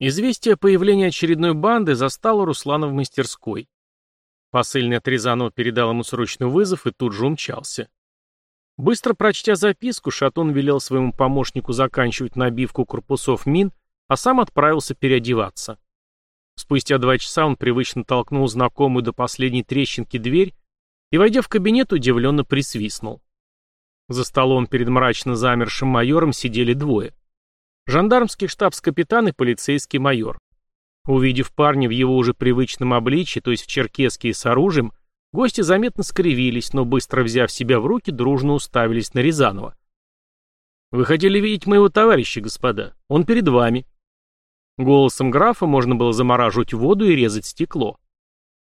Известие о появлении очередной банды застало Руслана в мастерской. Посыльный от Рязанова передал ему срочный вызов и тут же умчался. Быстро прочтя записку, Шатун велел своему помощнику заканчивать набивку корпусов мин, а сам отправился переодеваться. Спустя два часа он привычно толкнул знакомую до последней трещинки дверь и, войдя в кабинет, удивленно присвистнул. За столом перед мрачно замершим майором сидели двое. Жандармский штабс-капитан и полицейский майор. Увидев парня в его уже привычном обличье, то есть в черкеске и с оружием, Гости заметно скривились, но быстро взяв себя в руки, дружно уставились на Рязанова. «Вы хотели видеть моего товарища, господа. Он перед вами». Голосом графа можно было замораживать воду и резать стекло.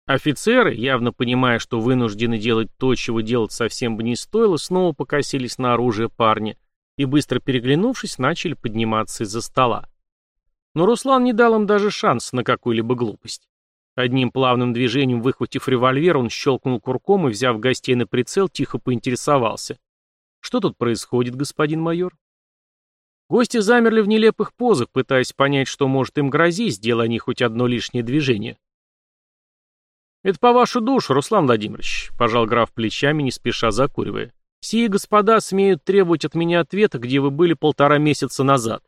Офицеры, явно понимая, что вынуждены делать то, чего делать совсем бы не стоило, снова покосились на оружие парня и, быстро переглянувшись, начали подниматься из-за стола. Но Руслан не дал им даже шанс на какую-либо глупость. Одним плавным движением выхватив револьвер, он щелкнул курком и, взяв гостей на прицел, тихо поинтересовался. «Что тут происходит, господин майор?» Гости замерли в нелепых позах, пытаясь понять, что может им грозить, сделая они хоть одно лишнее движение. «Это по вашу душу, Руслан Владимирович», — пожал граф плечами, не спеша закуривая. «Сие господа смеют требовать от меня ответа, где вы были полтора месяца назад».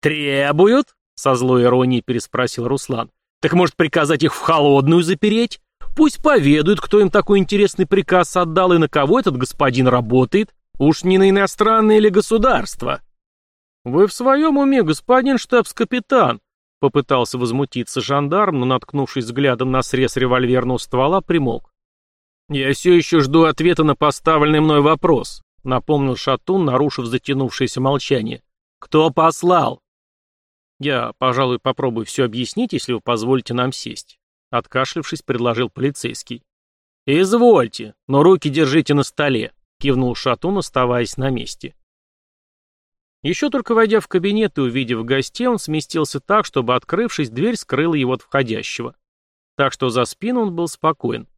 «Требуют?» — со злой иронией переспросил Руслан. Так может приказать их в холодную запереть? Пусть поведают, кто им такой интересный приказ отдал и на кого этот господин работает. Уж не на иностранное или государство. Вы в своем уме, господин штабс-капитан? Попытался возмутиться жандарм, но, наткнувшись взглядом на срез револьверного ствола, примолк. «Я все еще жду ответа на поставленный мной вопрос», — напомнил Шатун, нарушив затянувшееся молчание. «Кто послал? «Я, пожалуй, попробую все объяснить, если вы позволите нам сесть», — откашлившись, предложил полицейский. «Извольте, но руки держите на столе», — кивнул Шатун, оставаясь на месте. Еще только войдя в кабинет и увидев гостей, он сместился так, чтобы, открывшись, дверь скрыла его от входящего. Так что за спину он был спокоен.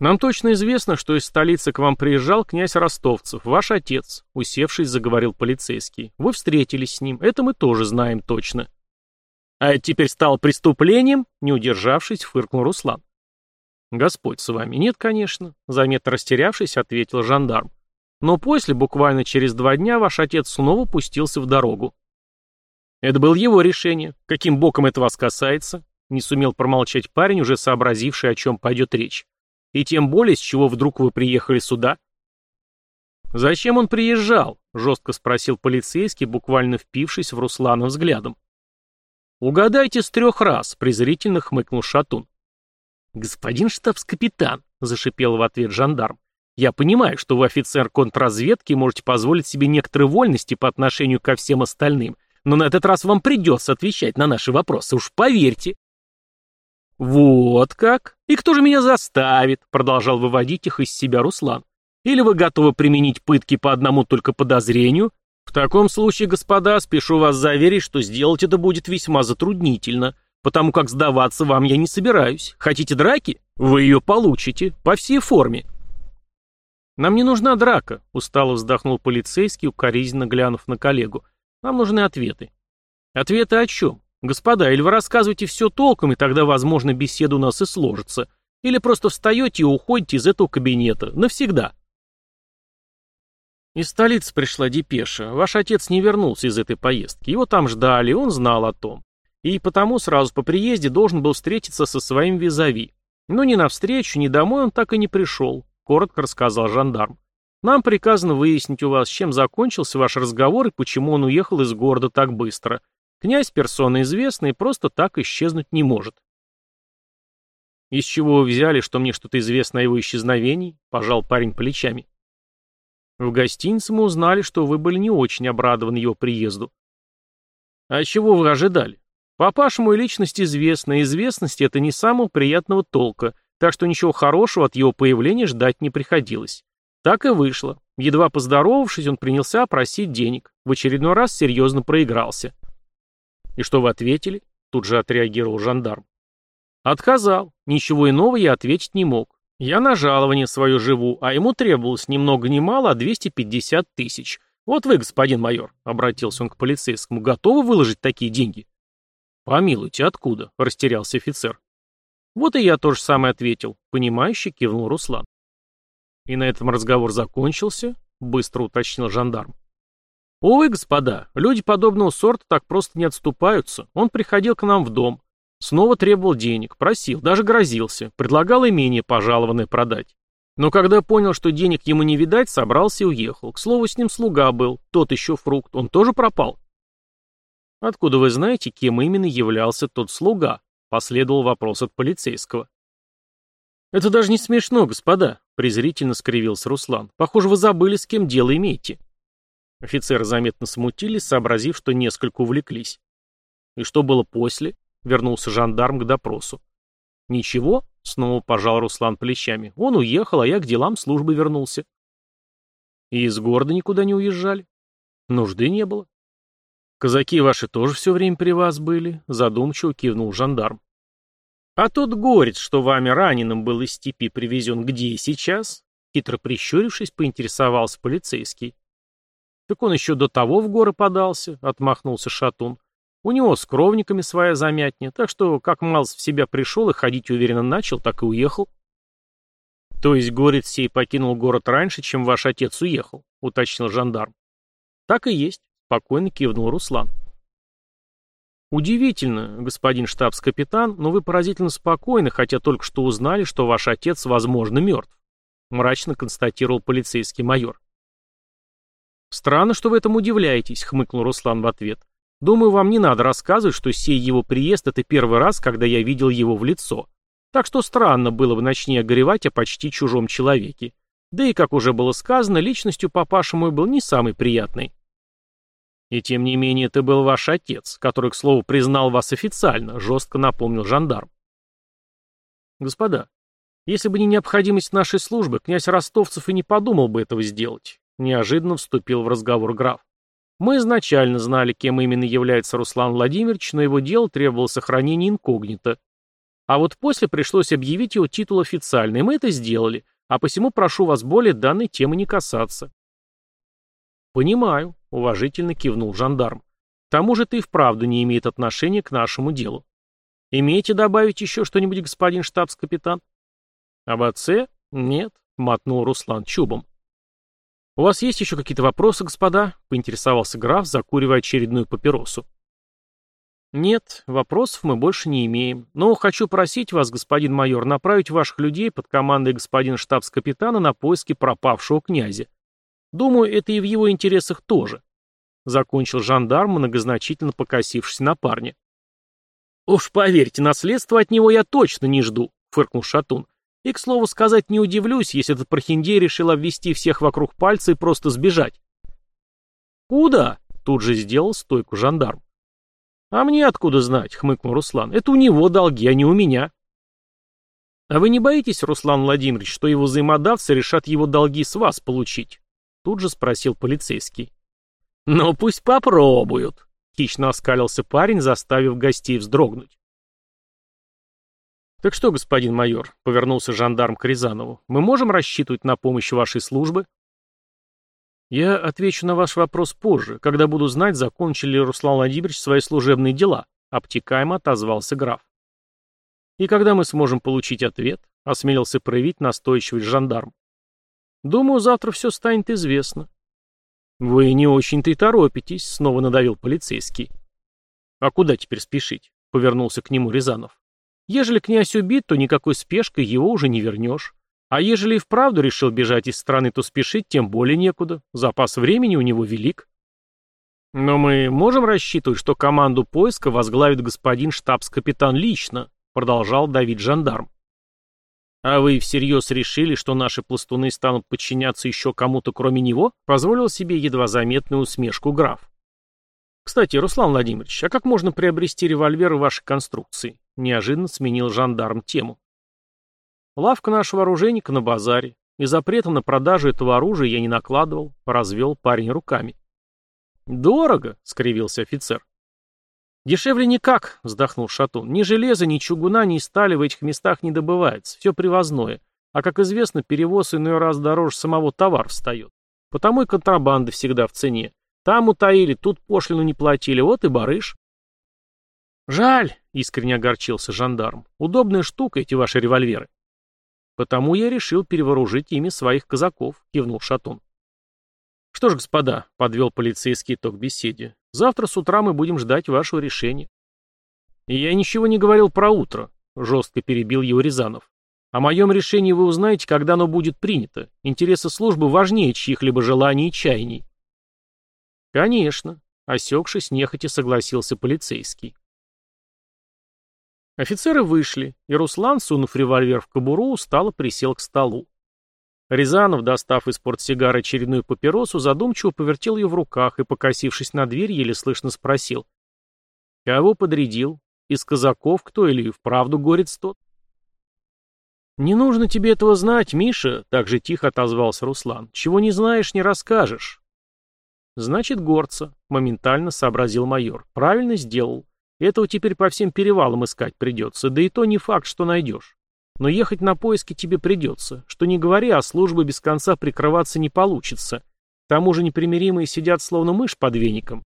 «Нам точно известно, что из столицы к вам приезжал князь Ростовцев, ваш отец», — усевшись, заговорил полицейский. «Вы встретились с ним, это мы тоже знаем точно». «А это теперь стало преступлением?» — не удержавшись, фыркнул Руслан. «Господь с вами, нет, конечно», — заметно растерявшись, ответил жандарм. «Но после, буквально через два дня, ваш отец снова пустился в дорогу». «Это было его решение. Каким боком это вас касается?» — не сумел промолчать парень, уже сообразивший, о чем пойдет речь. И тем более, с чего вдруг вы приехали сюда? Зачем он приезжал? Жестко спросил полицейский, буквально впившись в Руслана взглядом. Угадайте с трех раз, презрительно хмыкнул Шатун. Господин штабс-капитан, зашипел в ответ жандарм. Я понимаю, что вы офицер контрразведки можете позволить себе некоторые вольности по отношению ко всем остальным, но на этот раз вам придется отвечать на наши вопросы, уж поверьте. «Вот как? И кто же меня заставит?» — продолжал выводить их из себя Руслан. «Или вы готовы применить пытки по одному только подозрению? В таком случае, господа, спешу вас заверить, что сделать это будет весьма затруднительно, потому как сдаваться вам я не собираюсь. Хотите драки? Вы ее получите, по всей форме». «Нам не нужна драка», — устало вздохнул полицейский, укоризненно глянув на коллегу. «Нам нужны ответы». «Ответы о чем? «Господа, или вы рассказываете все толком, и тогда, возможно, беседа у нас и сложится, или просто встаете и уходите из этого кабинета. Навсегда». Из столицы пришла депеша. Ваш отец не вернулся из этой поездки. Его там ждали, он знал о том. И потому сразу по приезде должен был встретиться со своим визави. Но ни навстречу, ни домой он так и не пришел, коротко рассказал жандарм. Нам приказано выяснить у вас, чем закончился ваш разговор и почему он уехал из города так быстро. Князь персона известная и просто так исчезнуть не может. «Из чего вы взяли, что мне что-то известно о его исчезновении?» — пожал парень плечами. «В гостинице мы узнали, что вы были не очень обрадованы его приезду». «А чего вы ожидали? Папаша мой личность известна, и известность это не самого приятного толка, так что ничего хорошего от его появления ждать не приходилось. Так и вышло. Едва поздоровавшись, он принялся просить денег. В очередной раз серьезно проигрался. «И что вы ответили?» Тут же отреагировал жандарм. «Отказал. Ничего иного я ответить не мог. Я на жалование свое живу, а ему требовалось ни много ни мало, а 250 тысяч. Вот вы, господин майор, — обратился он к полицейскому, — готовы выложить такие деньги?» Помилуйте, откуда? Растерялся офицер. Вот и я тоже самое ответил, понимающе кивнул Руслан. И на этом разговор закончился, быстро уточнил жандарм. Увы, господа, люди подобного сорта так просто не отступаются. Он приходил к нам в дом, снова требовал денег, просил, даже грозился, предлагал имение пожалованное продать. Но когда понял, что денег ему не видать, собрался и уехал. К слову, с ним слуга был, тот еще фрукт, он тоже пропал. Откуда вы знаете, кем именно являлся тот слуга? Последовал вопрос от полицейского. Это даже не смешно, господа, презрительно скривился Руслан. Похоже, вы забыли, с кем дело имеете. Офицеры заметно смутились, сообразив, что несколько увлеклись. И что было после? Вернулся жандарм к допросу. Ничего, снова пожал Руслан плечами. Он уехал, а я к делам службы вернулся. И из города никуда не уезжали? Нужды не было. Казаки ваши тоже все время при вас были, задумчиво кивнул жандарм. А тот горец, что вами раненым был из степи привезен, где сейчас? Хитро прищурившись, поинтересовался полицейский. Так он еще до того в горы подался, отмахнулся Шатун. У него с кровниками своя замятня, так что как Малс в себя пришел и ходить уверенно начал, так и уехал. То есть горец сей покинул город раньше, чем ваш отец уехал, уточнил жандарм. Так и есть. Спокойно кивнул Руслан. Удивительно, господин штабс-капитан, но вы поразительно спокойны, хотя только что узнали, что ваш отец, возможно, мертв. Мрачно констатировал полицейский майор. Странно, что вы этому удивляетесь, хмыкнул Руслан в ответ. Думаю, вам не надо рассказывать, что сей его приезд — это первый раз, когда я видел его в лицо. Так что странно было бы начни горевать о почти чужом человеке. Да и, как уже было сказано, личностью папаша мой был не самый приятный. И тем не менее это был ваш отец, который, к слову, признал вас официально, жестко напомнил жандарм. Господа, если бы не необходимость нашей службы, князь Ростовцев и не подумал бы этого сделать. Неожиданно вступил в разговор граф. Мы изначально знали, кем именно является Руслан Владимирович, но его дело требовало сохранения инкогнито. А вот после пришлось объявить его титул официально, мы это сделали, а посему прошу вас более данной темы не касаться. Понимаю, — уважительно кивнул жандарм. «К тому же ты и вправду не имеет отношения к нашему делу. Имеете добавить еще что-нибудь, господин штабс-капитан?» «Об отце? Нет», — мотнул Руслан чубом. «У вас есть еще какие-то вопросы, господа?» — поинтересовался граф, закуривая очередную папиросу. «Нет, вопросов мы больше не имеем. Но хочу просить вас, господин майор, направить ваших людей под командой господина штабс-капитана на поиски пропавшего князя. Думаю, это и в его интересах тоже. Закончил жандарм, многозначительно покосившись на парня. «Уж поверьте, наследство от него я точно не жду», — фыркнул Шатун. «И, к слову сказать, не удивлюсь, если этот прохиндей решил обвести всех вокруг пальца и просто сбежать». «Куда?» — тут же сделал стойку жандарм. «А мне откуда знать?» — хмыкнул Руслан. «Это у него долги, а не у меня». «А вы не боитесь, Руслан Владимирович, что его взаимодавцы решат его долги с вас получить?» Тут же спросил полицейский. «Ну пусть попробуют», — хищно оскалился парень, заставив гостей вздрогнуть. «Так что, господин майор», — повернулся жандарм к Рязанову, — «мы можем рассчитывать на помощь вашей службы?» «Я отвечу на ваш вопрос позже, когда буду знать, закончили ли Руслан Владимирович свои служебные дела», — обтекаемо отозвался граф. «И когда мы сможем получить ответ?» — осмелился проявить настойчивость жандарм. Думаю, завтра все станет известно. Вы не очень-то и торопитесь, снова надавил полицейский. А куда теперь спешить? Повернулся к нему Рязанов. Ежели князь убит, то никакой спешкой его уже не вернешь. А ежели и вправду решил бежать из страны, то спешить тем более некуда. Запас времени у него велик. Но мы можем рассчитывать, что команду поиска возглавит господин штабс-капитан лично, продолжал давить жандарм. «А вы всерьез решили, что наши пластуны станут подчиняться еще кому-то кроме него?» Позволил себе едва заметную усмешку граф. «Кстати, Руслан Владимирович, а как можно приобрести револьвер в вашей конструкции?» Неожиданно сменил жандарм тему. «Лавка нашего оружейника на базаре. И запрета на продажу этого оружия я не накладывал», — развел парень руками. «Дорого», — скривился офицер. «Дешевле никак», — вздохнул Шатун. «Ни железа, ни чугуна, ни стали в этих местах не добывается. Все привозное. А, как известно, перевоз иной раз дороже самого товара встает. Потому и контрабанда всегда в цене. Там утаили, тут пошлину не платили, вот и барыш». «Жаль», — искренне огорчился жандарм. «Удобная штука эти ваши револьверы». «Потому я решил перевооружить ими своих казаков», — кивнул Шатун. «Что ж, господа», — подвел полицейский итог беседе, — «завтра с утра мы будем ждать вашего решения». «Я ничего не говорил про утро», — жестко перебил его Рязанов. «О моем решении вы узнаете, когда оно будет принято. Интересы службы важнее чьих-либо желаний и чаяний». «Конечно», — осекшись, нехотя согласился полицейский. Офицеры вышли, и Руслан, сунув револьвер в кобуру, устало присел к столу. Рязанов, достав из портсигара очередную папиросу, задумчиво повертел ее в руках и, покосившись на дверь, еле слышно спросил. «Кого подрядил? Из казаков кто или вправду горец тот?» «Не нужно тебе этого знать, Миша», — так же тихо отозвался Руслан. «Чего не знаешь, не расскажешь». «Значит, горца», — моментально сообразил майор. «Правильно сделал. Этого теперь по всем перевалам искать придется, да и то не факт, что найдешь. Но ехать на поиски тебе придется. Что не говори, а службы без конца прикрываться не получится. К тому же непримиримые сидят словно мышь под веником.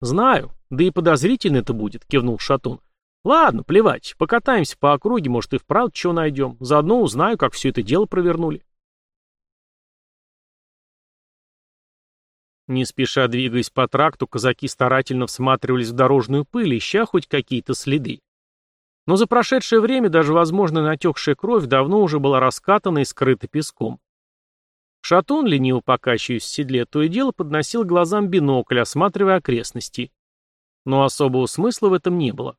«Знаю, да и подозрительно это будет», — кивнул Шатун. «Ладно, плевать, покатаемся по округе, может и вправду чего найдем. Заодно узнаю, как все это дело провернули». Не спеша двигаясь по тракту, казаки старательно всматривались в дорожную пыль, ища хоть какие-то следы. Но за прошедшее время даже, возможно, натекшая кровь давно уже была раскатана и скрыта песком. Шатун, лениво покачиваясь в седле, то и дело подносил глазам бинокль, осматривая окрестности. Но особого смысла в этом не было.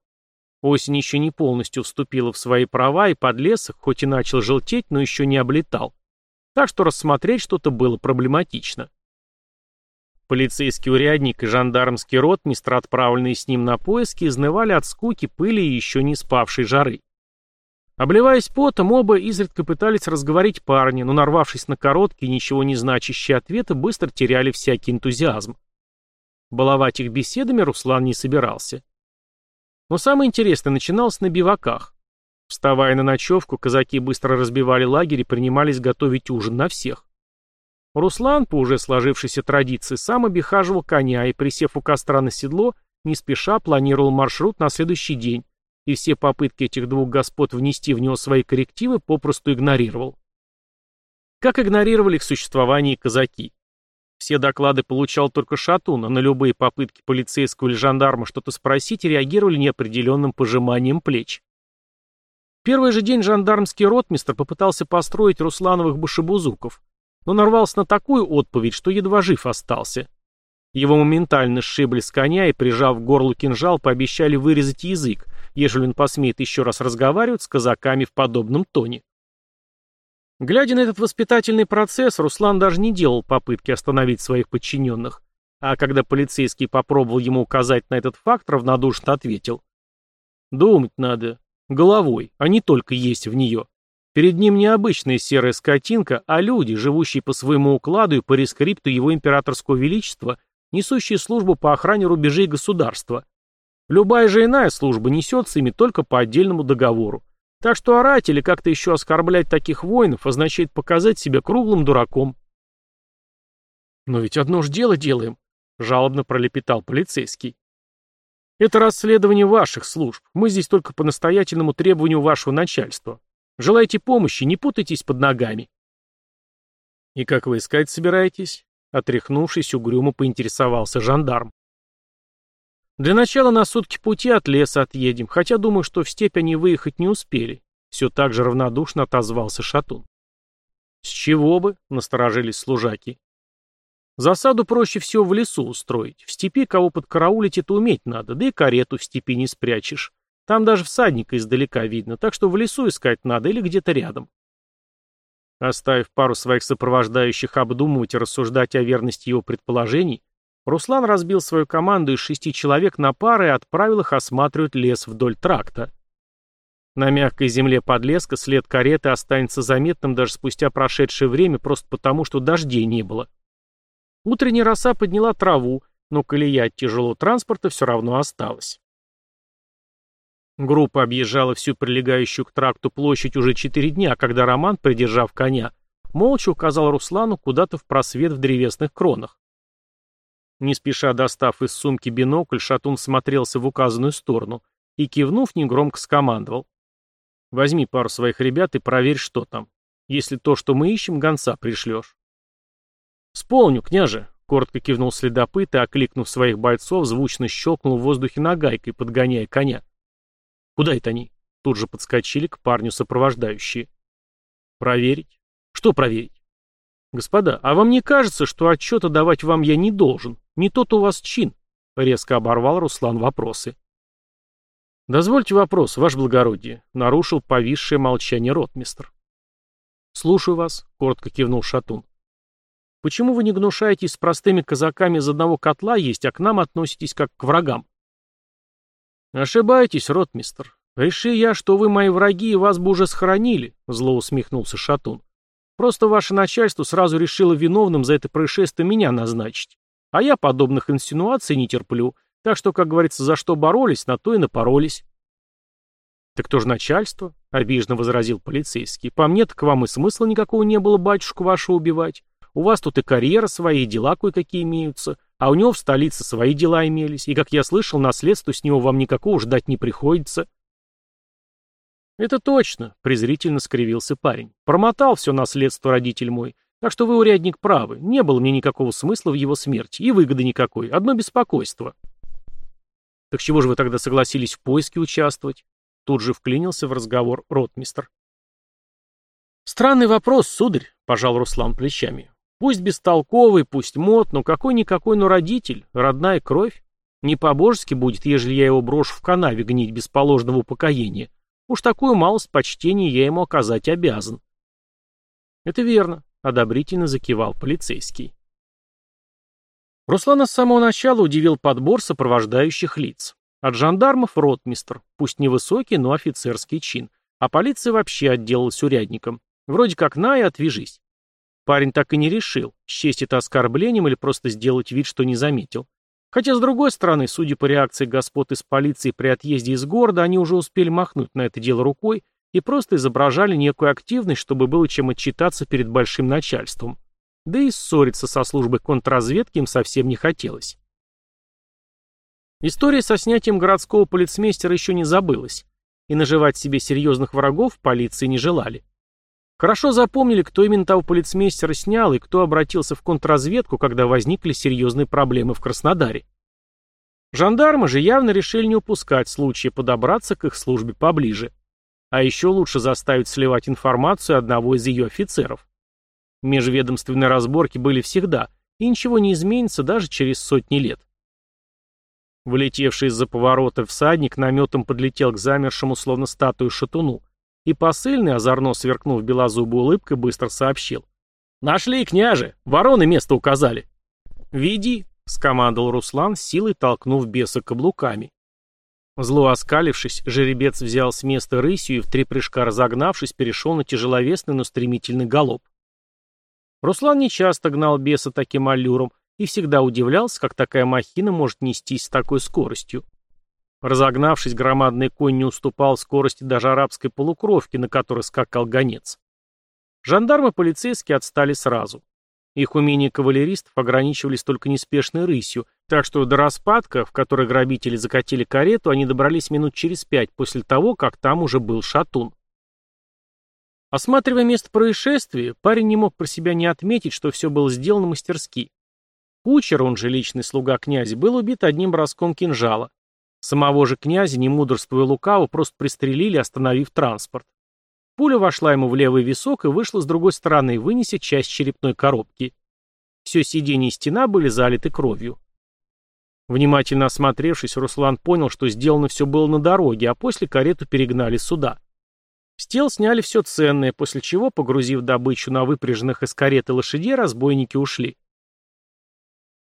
Осень еще не полностью вступила в свои права, и подлесок, хоть и начал желтеть, но еще не облетал. Так что рассмотреть что-то было проблематично. Полицейский урядник и жандармский ротмистр, отправленные с ним на поиски, изнывали от скуки, пыли и еще не спавшей жары. Обливаясь потом, оба изредка пытались разговорить парня, но, нарвавшись на короткие, ничего не значащие ответы, быстро теряли всякий энтузиазм. Баловать их беседами Руслан не собирался. Но самое интересное начиналось на биваках. Вставая на ночевку, казаки быстро разбивали лагерь и принимались готовить ужин на всех. Руслан, по уже сложившейся традиции, сам обихаживал коня и, присев у костра на седло, не спеша планировал маршрут на следующий день, и все попытки этих двух господ внести в него свои коррективы попросту игнорировал. Как игнорировали их существование казаки. Все доклады получал только Шатун, а на любые попытки полицейского или жандарма что-то спросить реагировали неопределенным пожиманием плеч. Первый же день жандармский ротмистр попытался построить Руслановых башебузуков, но нарвался на такую отповедь, что едва жив остался. Его моментально сшибли с коня и, прижав к горлу кинжал, пообещали вырезать язык, ежели он посмеет еще раз разговаривать с казаками в подобном тоне. Глядя на этот воспитательный процесс, Руслан даже не делал попытки остановить своих подчиненных, а когда полицейский попробовал ему указать на этот факт, равнодушно ответил. «Думать надо. Головой, а не только есть в нее. Перед ним не обычная серая скотинка, а люди, живущие по своему укладу и по рескрипту его императорского величества, несущие службу по охране рубежей государства. Любая же иная служба несется ими только по отдельному договору. Так что орать или как-то еще оскорблять таких воинов означает показать себя круглым дураком. «Но ведь одно ж дело делаем», — жалобно пролепетал полицейский. «Это расследование ваших служб. Мы здесь только по настоятельному требованию вашего начальства. Желаете помощи, не путайтесь под ногами. И как вы искать собираетесь? Отряхнувшись, угрюмо поинтересовался жандарм. Для начала на сутки пути от леса отъедем, хотя думаю, что в степь они выехать не успели. Все так же равнодушно отозвался Шатун. С чего бы? Насторожились служаки. Засаду проще всего в лесу устроить. В степи кого подкараулить это уметь надо, да и карету в степи не спрячешь. Там даже всадника издалека видно, так что в лесу искать надо или где-то рядом. Оставив пару своих сопровождающих обдумывать и рассуждать о верности его предположений, Руслан разбил свою команду из шести человек на пары и отправил их осматривать лес вдоль тракта. На мягкой земле подлеска след кареты останется заметным даже спустя прошедшее время просто потому, что дождей не было. Утренняя роса подняла траву, но колея от тяжелого транспорта все равно осталась. Группа объезжала всю прилегающую к тракту площадь уже четыре дня, когда Роман, придержав коня, молча указал Руслану куда-то в просвет в древесных кронах. Не спеша достав из сумки бинокль, Шатун смотрелся в указанную сторону и, кивнув, негромко скомандовал. «Возьми пару своих ребят и проверь, что там. Если то, что мы ищем, гонца пришлешь». «Сполню, княже», — коротко кивнул следопыт и, окликнув своих бойцов, звучно щелкнул в воздухе нагайкой, подгоняя коня. «Куда это они?» — тут же подскочили к парню сопровождающие. «Проверить?» «Что проверить?» «Господа, а вам не кажется, что отчета давать вам я не должен? Не тот у вас чин?» — резко оборвал Руслан вопросы. «Дозвольте вопрос, ваше благородие», — нарушил повисшее молчание ротмистр. «Слушаю вас», — коротко кивнул Шатун. «Почему вы не гнушаетесь с простыми казаками из одного котла есть, а к нам относитесь как к врагам?» «Ошибаетесь, ротмистр. Реши я, что вы мои враги и вас бы уже схоронили», — зло усмехнулся Шатун. Просто ваше начальство сразу решило виновным за это происшествие меня назначить. А я подобных инсинуаций не терплю, так что, как говорится, за что боролись, на то и напоролись. «Так кто же начальство?» — обиженно возразил полицейский. «По мне, так вам и смысла никакого не было батюшку вашего убивать. У вас тут и карьера свои, и дела кое-какие имеются, а у него в столице свои дела имелись, и, как я слышал, наследство с него вам никакого ждать не приходится». «Это точно», — презрительно скривился парень. «Промотал все наследство родитель мой. Так что вы, урядник, правы. Не было мне никакого смысла в его смерти. И выгоды никакой. Одно беспокойство». «Так чего же вы тогда согласились в поиске участвовать?» Тут же вклинился в разговор ротмистр. «Странный вопрос, сударь», — пожал Руслан плечами. «Пусть бестолковый, пусть мод, но какой-никакой, но родитель, родная кровь. Не по-божески будет, ежели я его брошу в канаве гнить без положенного упокоения. Уж такую малость почтения я ему оказать обязан. Это верно, одобрительно закивал полицейский. Руслана с самого начала удивил подбор сопровождающих лиц. От жандармов ротмистр, пусть невысокий, но офицерский чин. А полиция вообще отделалась урядником. Вроде как на и отвяжись. Парень так и не решил, счесть это оскорблением или просто сделать вид, что не заметил. Хотя, с другой стороны, судя по реакции господ из полиции при отъезде из города, они уже успели махнуть на это дело рукой и просто изображали некую активность, чтобы было чем отчитаться перед большим начальством. Да и ссориться со службой контрразведки им совсем не хотелось. История со снятием городского полицмейстера еще не забылась, и наживать себе серьезных врагов полиции не желали. Хорошо запомнили, кто именно того полицмейстера снял и кто обратился в контрразведку, когда возникли серьезные проблемы в Краснодаре. Жандармы же явно решили не упускать случая подобраться к их службе поближе. А еще лучше заставить сливать информацию одного из ее офицеров. Межведомственные разборки были всегда, и ничего не изменится даже через сотни лет. Влетевший из-за поворота всадник наметом подлетел к замершему словно статую шатуну, и посыльный, озорно сверкнув белозубой улыбкой, быстро сообщил. «Нашли, княже! Вороны место указали!» «Веди!» — скомандовал Руслан, силой толкнув беса каблуками. Зло оскалившись, жеребец взял с места рысью и в три прыжка разогнавшись, перешел на тяжеловесный, но стремительный галоп. Руслан нечасто гнал беса таким аллюром и всегда удивлялся, как такая махина может нестись с такой скоростью. Разогнавшись, громадный конь не уступал скорости даже арабской полукровки, на которой скакал гонец. Жандармы полицейские отстали сразу. Их умения кавалеристов ограничивались только неспешной рысью, так что до распадка, в которой грабители закатили карету, они добрались минут через пять после того, как там уже был шатун. Осматривая место происшествия, парень не мог про себя не отметить, что все было сделано мастерски. Кучер, он же личный слуга князя, был убит одним броском кинжала. Самого же князя, не мудрствуя лукаво, просто пристрелили, остановив транспорт. Пуля вошла ему в левый висок и вышла с другой стороны, вынеся часть черепной коробки. Все сиденье и стена были залиты кровью. Внимательно осмотревшись, Руслан понял, что сделано все было на дороге, а после карету перегнали сюда. С тел сняли все ценное, после чего, погрузив добычу на выпряженных из кареты лошадей, разбойники ушли.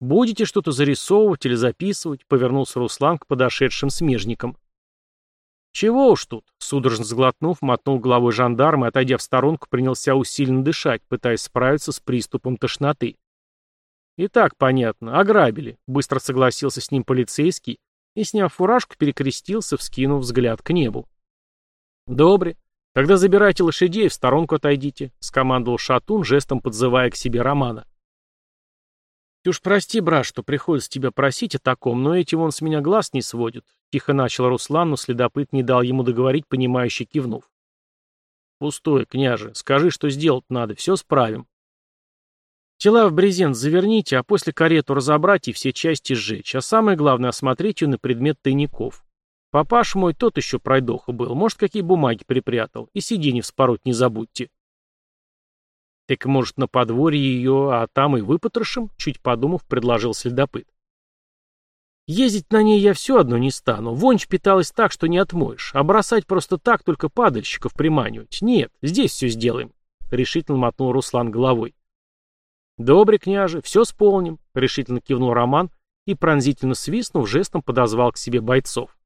«Будете что-то зарисовывать или записывать?» — повернулся Руслан к подошедшим смежникам. «Чего уж тут?» — судорожно сглотнув, мотнул головой жандарм и, отойдя в сторонку, принялся усиленно дышать, пытаясь справиться с приступом тошноты. «И так понятно. Ограбили», — быстро согласился с ним полицейский и, сняв фуражку, перекрестился, вскинув взгляд к небу. «Добре. Тогда забирайте лошадей в сторонку отойдите», — скомандовал Шатун, жестом подзывая к себе Романа. «Ты уж прости, брат, что приходится тебя просить о таком, но эти вон с меня глаз не сводят», — тихо начал Руслан, но следопыт не дал ему договорить, понимающе кивнув. «Пустой, княже. Скажи, что сделать надо. Все справим». «Тела в брезент заверните, а после карету разобрать и все части сжечь. А самое главное, осмотреть ее на предмет тайников. Папаш мой тот еще пройдоха был. Может, какие бумаги припрятал. И сиденье вспороть не забудьте». «Так, может, на подворье ее, а там и выпотрошим?» Чуть подумав, предложил следопыт. «Ездить на ней я все одно не стану. Вонь питалась так, что не отмоешь. А бросать просто так, только падальщиков приманивать. Нет, здесь все сделаем», — решительно мотнул Руслан головой. «Добре, княже, все сполним», — решительно кивнул Роман и, пронзительно свистнув, жестом подозвал к себе бойцов.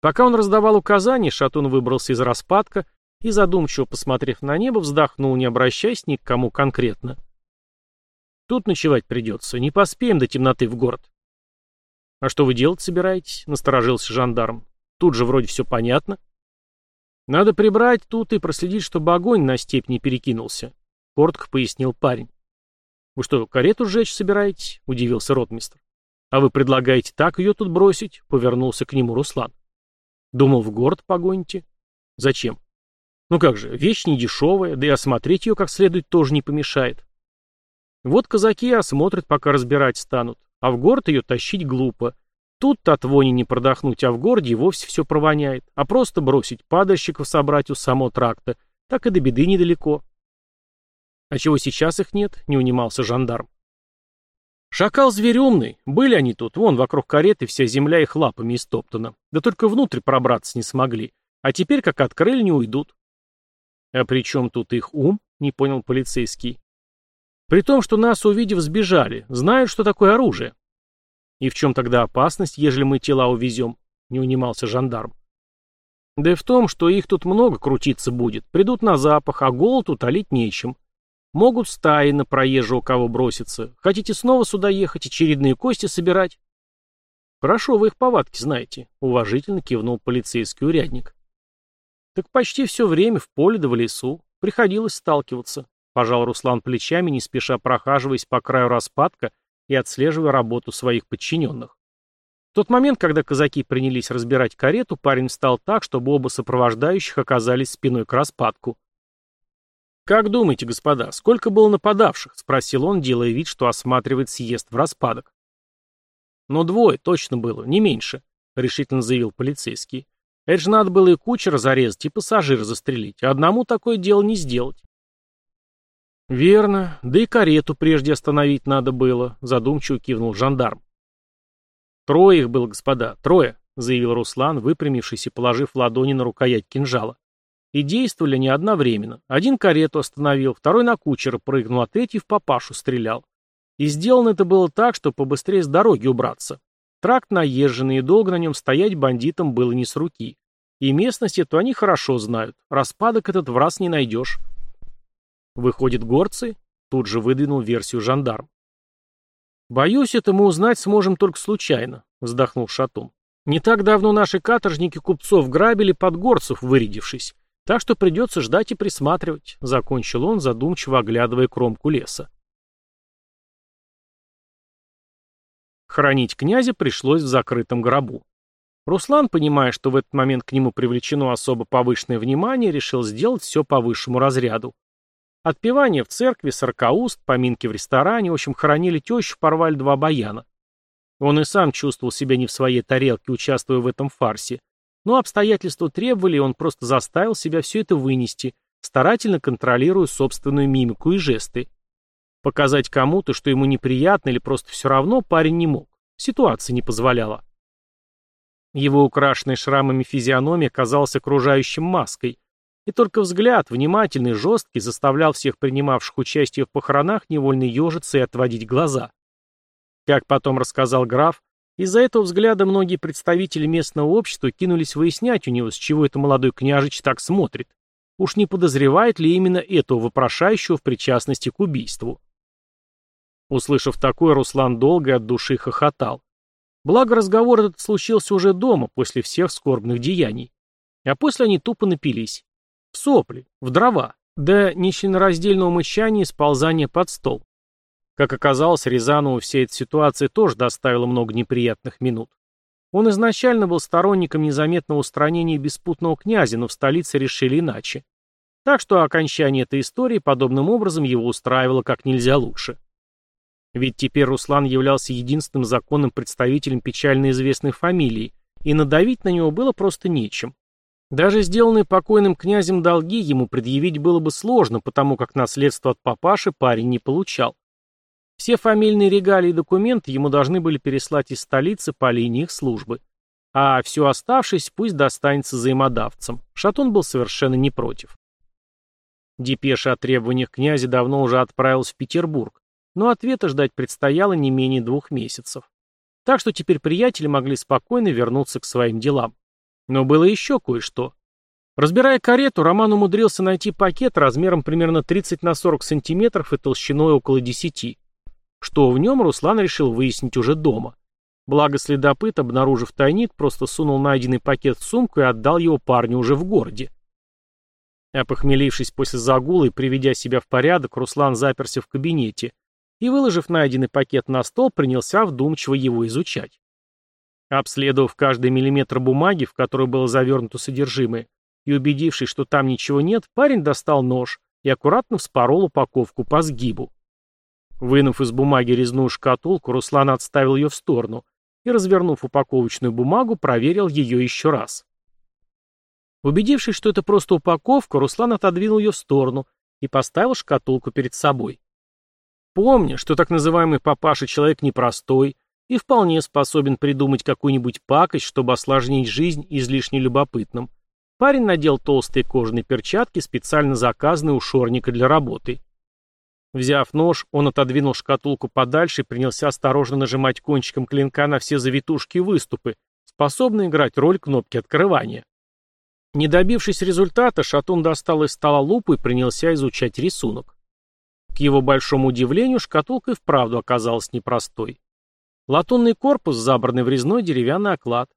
Пока он раздавал указания, Шатун выбрался из распадка и, задумчиво посмотрев на небо, вздохнул, не обращаясь ни к кому конкретно. «Тут ночевать придется, не поспеем до темноты в город». «А что вы делать собираетесь?» — насторожился жандарм. «Тут же вроде все понятно». «Надо прибрать тут и проследить, чтобы огонь на степь не перекинулся», — коротко пояснил парень. «Вы что, карету сжечь собираетесь?» — удивился ротмистр. «А вы предлагаете так ее тут бросить?» — повернулся к нему Руслан. «Думал, в город погоните». «Зачем?» Ну как же, вещь не дешевая, да и осмотреть ее как следует тоже не помешает. Вот казаки осмотрят, пока разбирать станут, а в город ее тащить глупо. Тут-то от вони не продохнуть, а в городе вовсе все провоняет. А просто бросить падальщиков собрать у самого тракта, так и до беды недалеко. А чего сейчас их нет, не унимался жандарм. Шакал зверь умный, были они тут, вон вокруг кареты вся земля их лапами истоптана. Да только внутрь пробраться не смогли. А теперь, как открыли, не уйдут. «А при чем тут их ум?» — не понял полицейский. «При том, что нас, увидев, сбежали, знают, что такое оружие». «И в чем тогда опасность, ежели мы тела увезем?» — не унимался жандарм. «Да и в том, что их тут много крутиться будет. Придут на запах, а голод утолить нечем. Могут стаи на проезжего кого броситься. Хотите снова сюда ехать, очередные кости собирать?» «Хорошо, вы их повадки знаете», — уважительно кивнул полицейский урядник. Так почти все время в поле да в лесу. Приходилось сталкиваться. Пожал Руслан плечами, не спеша прохаживаясь по краю распадка и отслеживая работу своих подчиненных. В тот момент, когда казаки принялись разбирать карету, парень встал так, чтобы оба сопровождающих оказались спиной к распадку. «Как думаете, господа, сколько было нападавших?» — спросил он, делая вид, что осматривает съезд в распадок. «Но двое точно было, не меньше», — решительно заявил полицейский. Это же надо было и кучера зарезать, и пассажира застрелить, а одному такое дело не сделать. Верно, да и карету прежде остановить надо было, задумчиво кивнул жандарм. Трое их было, господа, трое, заявил Руслан, выпрямившись и положив ладони на рукоять кинжала. И действовали они одновременно. Один карету остановил, второй на кучера прыгнул, а третий в папашу стрелял. И сделано это было так, чтобы побыстрее с дороги убраться. Тракт наезженный, и долго на нем стоять бандитам было не с руки. И местность эту они хорошо знают. Распадок этот в раз не найдешь. Выходит, горцы? Тут же выдвинул версию жандарм. «Боюсь, это мы узнать сможем только случайно», — вздохнул Шатун. «Не так давно наши каторжники купцов грабили под горцев, вырядившись. Так что придется ждать и присматривать», — закончил он, задумчиво оглядывая кромку леса. Хоронить князя пришлось в закрытом гробу. Руслан, понимая, что в этот момент к нему привлечено особо повышенное внимание, решил сделать все по высшему разряду. Отпевание в церкви, сорокауст, поминки в ресторане, в общем, хоронили тещу, порвали два баяна. Он и сам чувствовал себя не в своей тарелке, участвуя в этом фарсе. Но обстоятельства требовали, и он просто заставил себя все это вынести, старательно контролируя собственную мимику и жесты. Показать кому-то, что ему неприятно или просто все равно, парень не мог. Ситуация не позволяла. Его украшенная шрамами физиономия казалась окружающим маской, и только взгляд, внимательный, жесткий, заставлял всех принимавших участие в похоронах невольно ежиться и отводить глаза. Как потом рассказал граф, из-за этого взгляда многие представители местного общества кинулись выяснять у него, с чего это молодой княжич так смотрит. Уж не подозревает ли именно этого вопрошающего в причастности к убийству. Услышав такое, Руслан долго и от души хохотал. Благо разговор этот случился уже дома, после всех скорбных деяний. А после они тупо напились. В сопли, в дрова, до нечленораздельного мычания и сползания под стол. Как оказалось, Рязанову вся эта ситуация тоже доставила много неприятных минут. Он изначально был сторонником незаметного устранения беспутного князя, но в столице решили иначе. Так что окончание этой истории подобным образом его устраивало как нельзя лучше. Ведь теперь Руслан являлся единственным законным представителем печально известной фамилии, и надавить на него было просто нечем. Даже сделанные покойным князем долги ему предъявить было бы сложно, потому как наследство от папаши парень не получал. Все фамильные регалии и документы ему должны были переслать из столицы по линии их службы. А все оставшееся пусть достанется взаимодавцам. Шатун был совершенно не против. Депеша о требованиях князя давно уже отправилась в Петербург, но ответа ждать предстояло не менее двух месяцев. Так что теперь приятели могли спокойно вернуться к своим делам. Но было еще кое-что. Разбирая карету, Роман умудрился найти пакет размером примерно 30 на 40 сантиметров и толщиной около 10. Что в нем, Руслан решил выяснить уже дома. Благо следопыт, обнаружив тайник, просто сунул найденный пакет в сумку и отдал его парню уже в городе. Опохмелившись после загула и приведя себя в порядок, Руслан заперся в кабинете и, выложив найденный пакет на стол, принялся вдумчиво его изучать. Обследовав каждый миллиметр бумаги, в которую было завернуто содержимое, и убедившись, что там ничего нет, парень достал нож и аккуратно вспорол упаковку по сгибу. Вынув из бумаги резную шкатулку, Руслан отставил ее в сторону и, развернув упаковочную бумагу, проверил ее еще раз. Убедившись, что это просто упаковка, Руслан отодвинул ее в сторону и поставил шкатулку перед собой. Помня, что так называемый папаша человек непростой и вполне способен придумать какую-нибудь пакость, чтобы осложнить жизнь излишне любопытным, парень надел толстые кожаные перчатки, специально заказанные у шорника для работы. Взяв нож, он отодвинул шкатулку подальше и принялся осторожно нажимать кончиком клинка на все завитушки и выступы, способные играть роль кнопки открывания. Не добившись результата, Шатун достал из стола лупу и принялся изучать рисунок. К его большому удивлению, шкатулка и вправду оказалась непростой. Латунный корпус, забранный в резной деревянный оклад.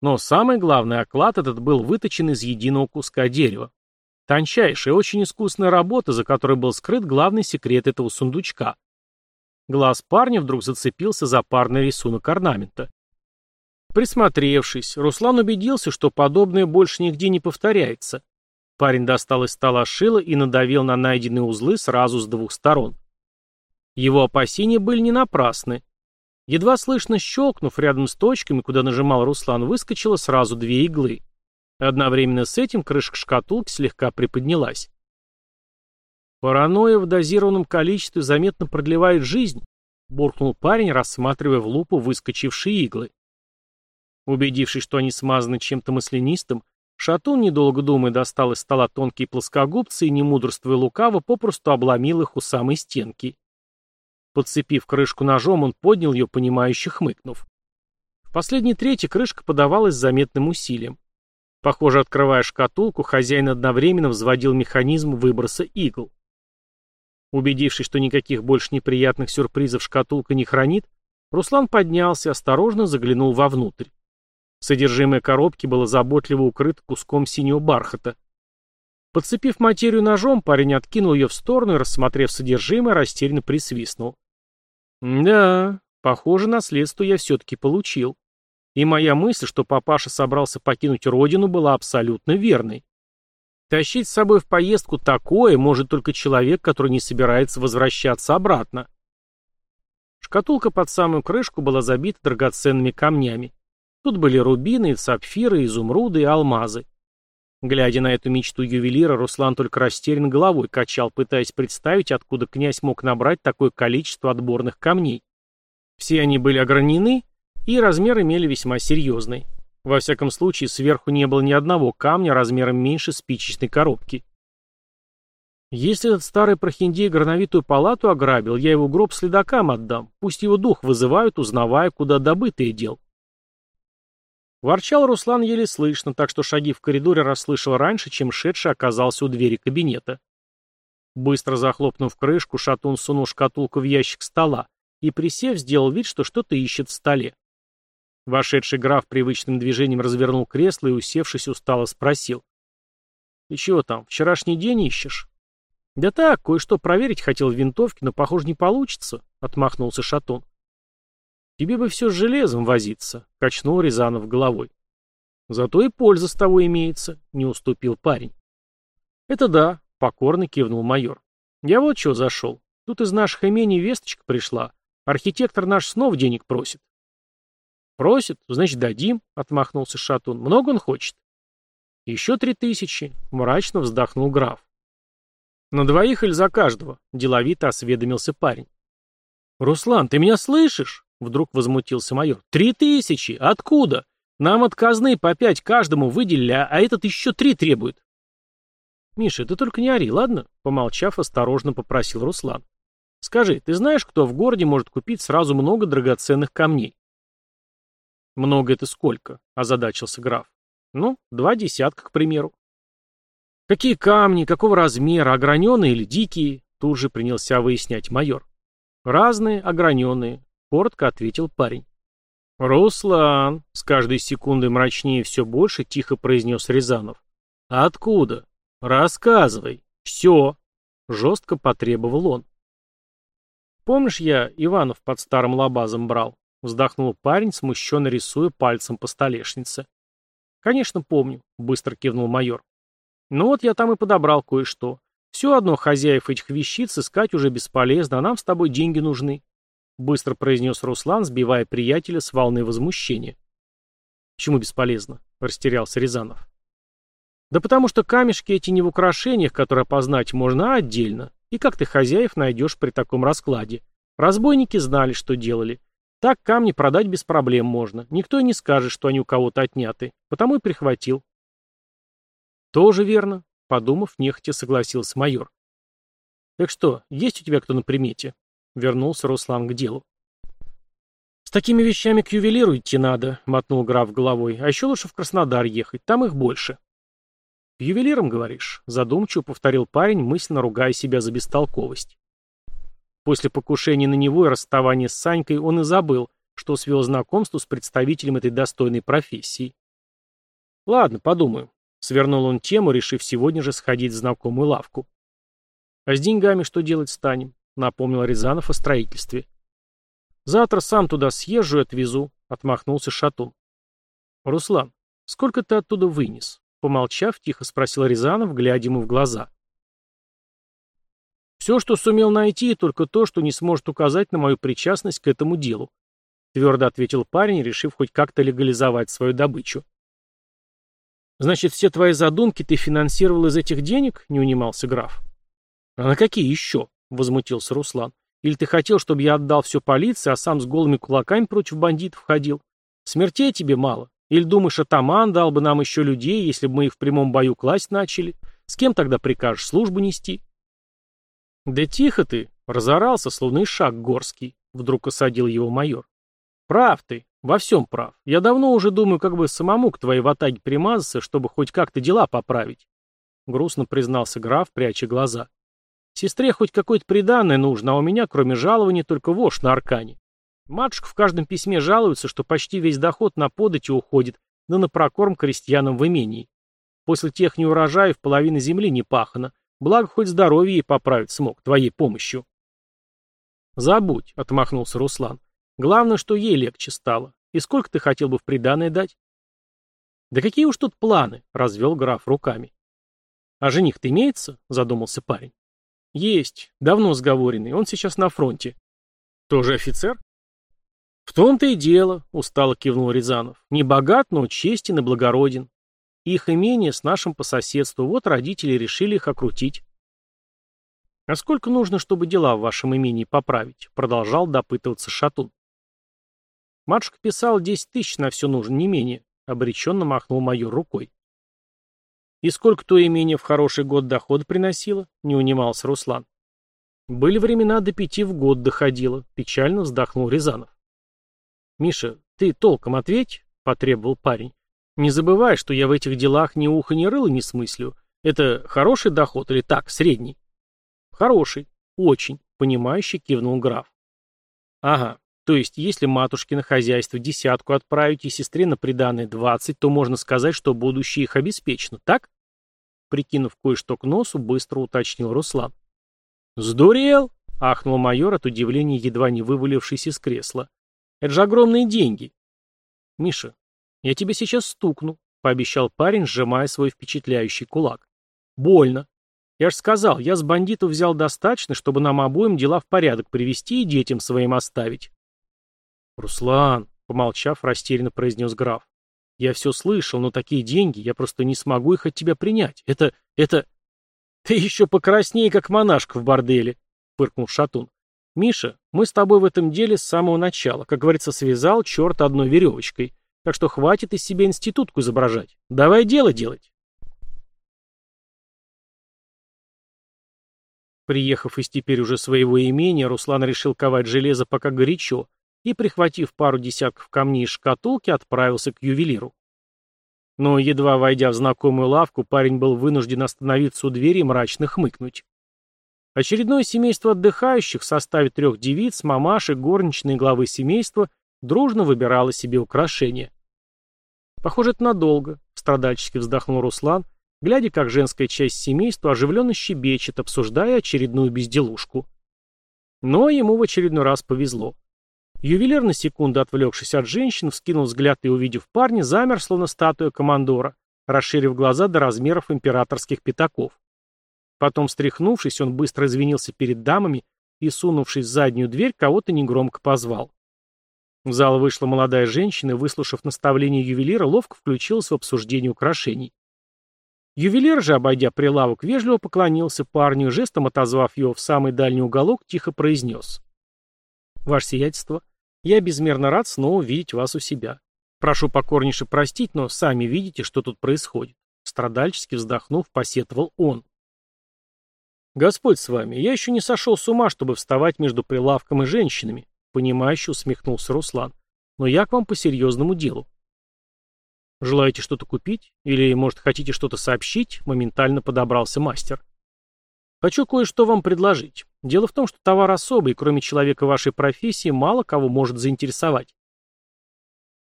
Но самый главный оклад этот был выточен из единого куска дерева. Тончайшая, очень искусная работа, за которой был скрыт главный секрет этого сундучка. Глаз парня вдруг зацепился за парный рисунок орнамента. Присмотревшись, Руслан убедился, что подобное больше нигде не повторяется. Парень достал из стола шило и надавил на найденные узлы сразу с двух сторон. Его опасения были не напрасны. Едва слышно щелкнув рядом с точками, куда нажимал Руслан, выскочило сразу две иглы. Одновременно с этим крышка шкатулки слегка приподнялась. «Паранойя в дозированном количестве заметно продлевает жизнь», буркнул парень, рассматривая в лупу выскочившие иглы. Убедившись, что они смазаны чем-то маслянистым, Шатун, недолго думая, достал из стола тонкие плоскогубцы и, не мудрствуя лукаво, попросту обломил их у самой стенки. Подцепив крышку ножом, он поднял ее, понимающе хмыкнув. В последней трети крышка подавалась заметным усилием. Похоже, открывая шкатулку, хозяин одновременно взводил механизм выброса игл. Убедившись, что никаких больше неприятных сюрпризов шкатулка не хранит, Руслан поднялся и осторожно заглянул вовнутрь. Содержимое коробки было заботливо укрыто куском синего бархата. Подцепив материю ножом, парень откинул ее в сторону и, рассмотрев содержимое, растерянно присвистнул. «Да, похоже, наследство я все-таки получил. И моя мысль, что папаша собрался покинуть родину, была абсолютно верной. Тащить с собой в поездку такое может только человек, который не собирается возвращаться обратно». Шкатулка под самую крышку была забита драгоценными камнями. Тут были рубины, сапфиры, изумруды и алмазы. Глядя на эту мечту ювелира, Руслан только растерян головой качал, пытаясь представить, откуда князь мог набрать такое количество отборных камней. Все они были огранены, и размер имели весьма серьезный. Во всяком случае, сверху не было ни одного камня размером меньше спичечной коробки. Если этот старый прохиндей грановитую палату ограбил, я его гроб следакам отдам, пусть его дух вызывают, узнавая, куда добытые дел. Ворчал Руслан еле слышно, так что шаги в коридоре расслышал раньше, чем шедший оказался у двери кабинета. Быстро захлопнув крышку, Шатун сунул шкатулку в ящик стола и, присев, сделал вид, что что-то ищет в столе. Вошедший граф привычным движением развернул кресло и, усевшись, устало спросил. «Ты чего там, вчерашний день ищешь?» «Да так, кое-что проверить хотел в винтовке, но, похоже, не получится», отмахнулся Шатун. Тебе бы все с железом возиться, качнул Рязанов головой. Зато и польза с того имеется, не уступил парень. Это да, покорно кивнул майор. Я вот чего зашел. Тут из наших имений весточка пришла. Архитектор наш снова денег просит. Просит, значит дадим, отмахнулся Шатун. Много он хочет? Еще три тысячи, мрачно вздохнул граф. На двоих или за каждого? Деловито осведомился парень. Руслан, ты меня слышишь? Вдруг возмутился майор. Три тысячи? Откуда? Нам от казны по пять каждому выделили, а этот еще три требует. Миша, ты только не ори, ладно? Помолчав, осторожно попросил Руслан. Скажи, ты знаешь, кто в городе может купить сразу много драгоценных камней? Много это сколько? Озадачился граф. Ну, два десятка, к примеру. Какие камни, какого размера, ограненные или дикие? Тут же принялся выяснять майор. Разные, ограненные, коротко ответил парень. «Руслан!» — с каждой секундой мрачнее все больше тихо произнес Рязанов. «Откуда? Рассказывай. Все!» — жестко потребовал он. «Помнишь, я Иванов под старым лабазом брал?» — вздохнул парень, смущенно рисуя пальцем по столешнице. «Конечно, помню», — быстро кивнул майор. «Ну вот я там и подобрал кое-что. Все одно хозяев этих вещиц искать уже бесполезно, а нам с тобой деньги нужны быстро произнес Руслан, сбивая приятеля с волны возмущения. «Почему бесполезно?» — растерялся Рязанов. «Да потому что камешки эти не в украшениях, которые опознать можно, а отдельно. И как ты хозяев найдешь при таком раскладе? Разбойники знали, что делали. Так камни продать без проблем можно. Никто и не скажет, что они у кого-то отняты. Потому и прихватил». «Тоже верно», — подумав, нехотя согласился майор. «Так что, есть у тебя кто на примете?» Вернулся Руслан к делу. «С такими вещами к ювелиру идти надо», — мотнул граф головой. «А еще лучше в Краснодар ехать, там их больше». «К ювелирам, говоришь?» — задумчиво повторил парень, мысленно ругая себя за бестолковость. После покушения на него и расставания с Санькой он и забыл, что свел знакомство с представителем этой достойной профессии. «Ладно, подумаю», — свернул он тему, решив сегодня же сходить в знакомую лавку. «А с деньгами что делать станем?» — напомнил Рязанов о строительстве. «Завтра сам туда съезжу и отвезу», — отмахнулся Шатун. «Руслан, сколько ты оттуда вынес?» Помолчав, тихо спросил Рязанов, глядя ему в глаза. «Все, что сумел найти, только то, что не сможет указать на мою причастность к этому делу», твердо ответил парень, решив хоть как-то легализовать свою добычу. «Значит, все твои задумки ты финансировал из этих денег?» — не унимался граф. «А на какие еще?» Возмутился Руслан. «Или ты хотел, чтобы я отдал все полиции, а сам с голыми кулаками против бандитов ходил? Смертей тебе мало? Или думаешь, атаман дал бы нам еще людей, если бы мы их в прямом бою класть начали? С кем тогда прикажешь службу нести?» «Да тихо ты!» — разорался, словно и шаг горский. Вдруг осадил его майор. «Прав ты, во всем прав. Я давно уже думаю, как бы самому к твоей ватаге примазаться, чтобы хоть как-то дела поправить». Грустно признался граф, пряча глаза. Сестре хоть какое-то приданное нужно, а у меня, кроме жалования, только вошь на аркане. Матушка в каждом письме жалуется, что почти весь доход на подати уходит, да на прокорм крестьянам в имении. После тех неурожаев половина земли не пахана, благо хоть здоровье ей поправить смог, твоей помощью. Забудь, — отмахнулся Руслан. Главное, что ей легче стало. И сколько ты хотел бы в приданое дать? Да какие уж тут планы, — развел граф руками. А жених-то имеется? — задумался парень. Есть. Давно сговоренный. Он сейчас на фронте. Тоже офицер? В том-то и дело, устало кивнул Рязанов. Не богат, но честен и благороден. Их имение с нашим по соседству. Вот родители решили их окрутить. А сколько нужно, чтобы дела в вашем имении поправить? Продолжал допытываться Шатун. Матушка писал десять тысяч на все нужно, не менее. Обреченно махнул майор рукой. «И сколько то имение в хороший год доход приносило?» — не унимался Руслан. «Были времена до пяти в год доходило», — печально вздохнул Рязанов. «Миша, ты толком ответь», — потребовал парень. «Не забывай, что я в этих делах ни уха, ни рыла не смыслю. Это хороший доход или так, средний?» «Хороший, очень», — понимающе кивнул граф. «Ага, то есть, если матушке на хозяйство десятку отправить и сестре на приданное двадцать, то можно сказать, что будущее их обеспечено, так? Прикинув кое-что к носу, быстро уточнил Руслан. «Сдурел?» — ахнул майор от удивления, едва не вывалившись из кресла. «Это же огромные деньги!» «Миша, я тебе сейчас стукну», — пообещал парень, сжимая свой впечатляющий кулак. «Больно. Я ж сказал, я с бандитов взял достаточно, чтобы нам обоим дела в порядок привести и детям своим оставить». «Руслан», — помолчав, растерянно произнес граф, — «я все слышал, но такие деньги, я просто не смогу их от тебя принять. Это... это...» «Ты еще покраснее, как монашка в борделе», — фыркнул Шатун. «Миша, мы с тобой в этом деле с самого начала, как говорится, связал черт одной веревочкой, так что хватит из себя институтку изображать. Давай дело делать». Приехав из теперь уже своего имения, Руслан решил ковать железо пока горячо, и, прихватив пару десятков камней из шкатулки, отправился к ювелиру. Но, едва войдя в знакомую лавку, парень был вынужден остановиться у двери и мрачно хмыкнуть. Очередное семейство отдыхающих в составе трех девиц, мамаши, горничной главы семейства дружно выбирало себе украшения. Похоже, это надолго, страдальчески вздохнул Руслан, глядя, как женская часть семейства оживленно щебечет, обсуждая очередную безделушку. Но ему в очередной раз повезло. Ювелир, на секунду отвлекшись от женщин, вскинул взгляд и, увидев парня, замер, словно статуя командора, расширив глаза до размеров императорских пятаков. Потом, встряхнувшись, он быстро извинился перед дамами и, сунувшись в заднюю дверь, кого-то негромко позвал. В зал вышла молодая женщина и, выслушав наставление ювелира, ловко включилась в обсуждение украшений. Ювелир же, обойдя прилавок, вежливо поклонился парню жестом отозвав его в самый дальний уголок, тихо произнес. «Ваше сиятельство, я безмерно рад снова видеть вас у себя. Прошу покорнейше простить, но сами видите, что тут происходит. Страдальчески вздохнув, посетовал он. Господь с вами, я еще не сошел с ума, чтобы вставать между прилавком и женщинами, понимающе усмехнулся Руслан. Но я к вам по серьезному делу. Желаете что-то купить? Или, может, хотите что-то сообщить? Моментально подобрался мастер. Хочу кое-что вам предложить. Дело в том, что товар особый, кроме человека вашей профессии, мало кого может заинтересовать.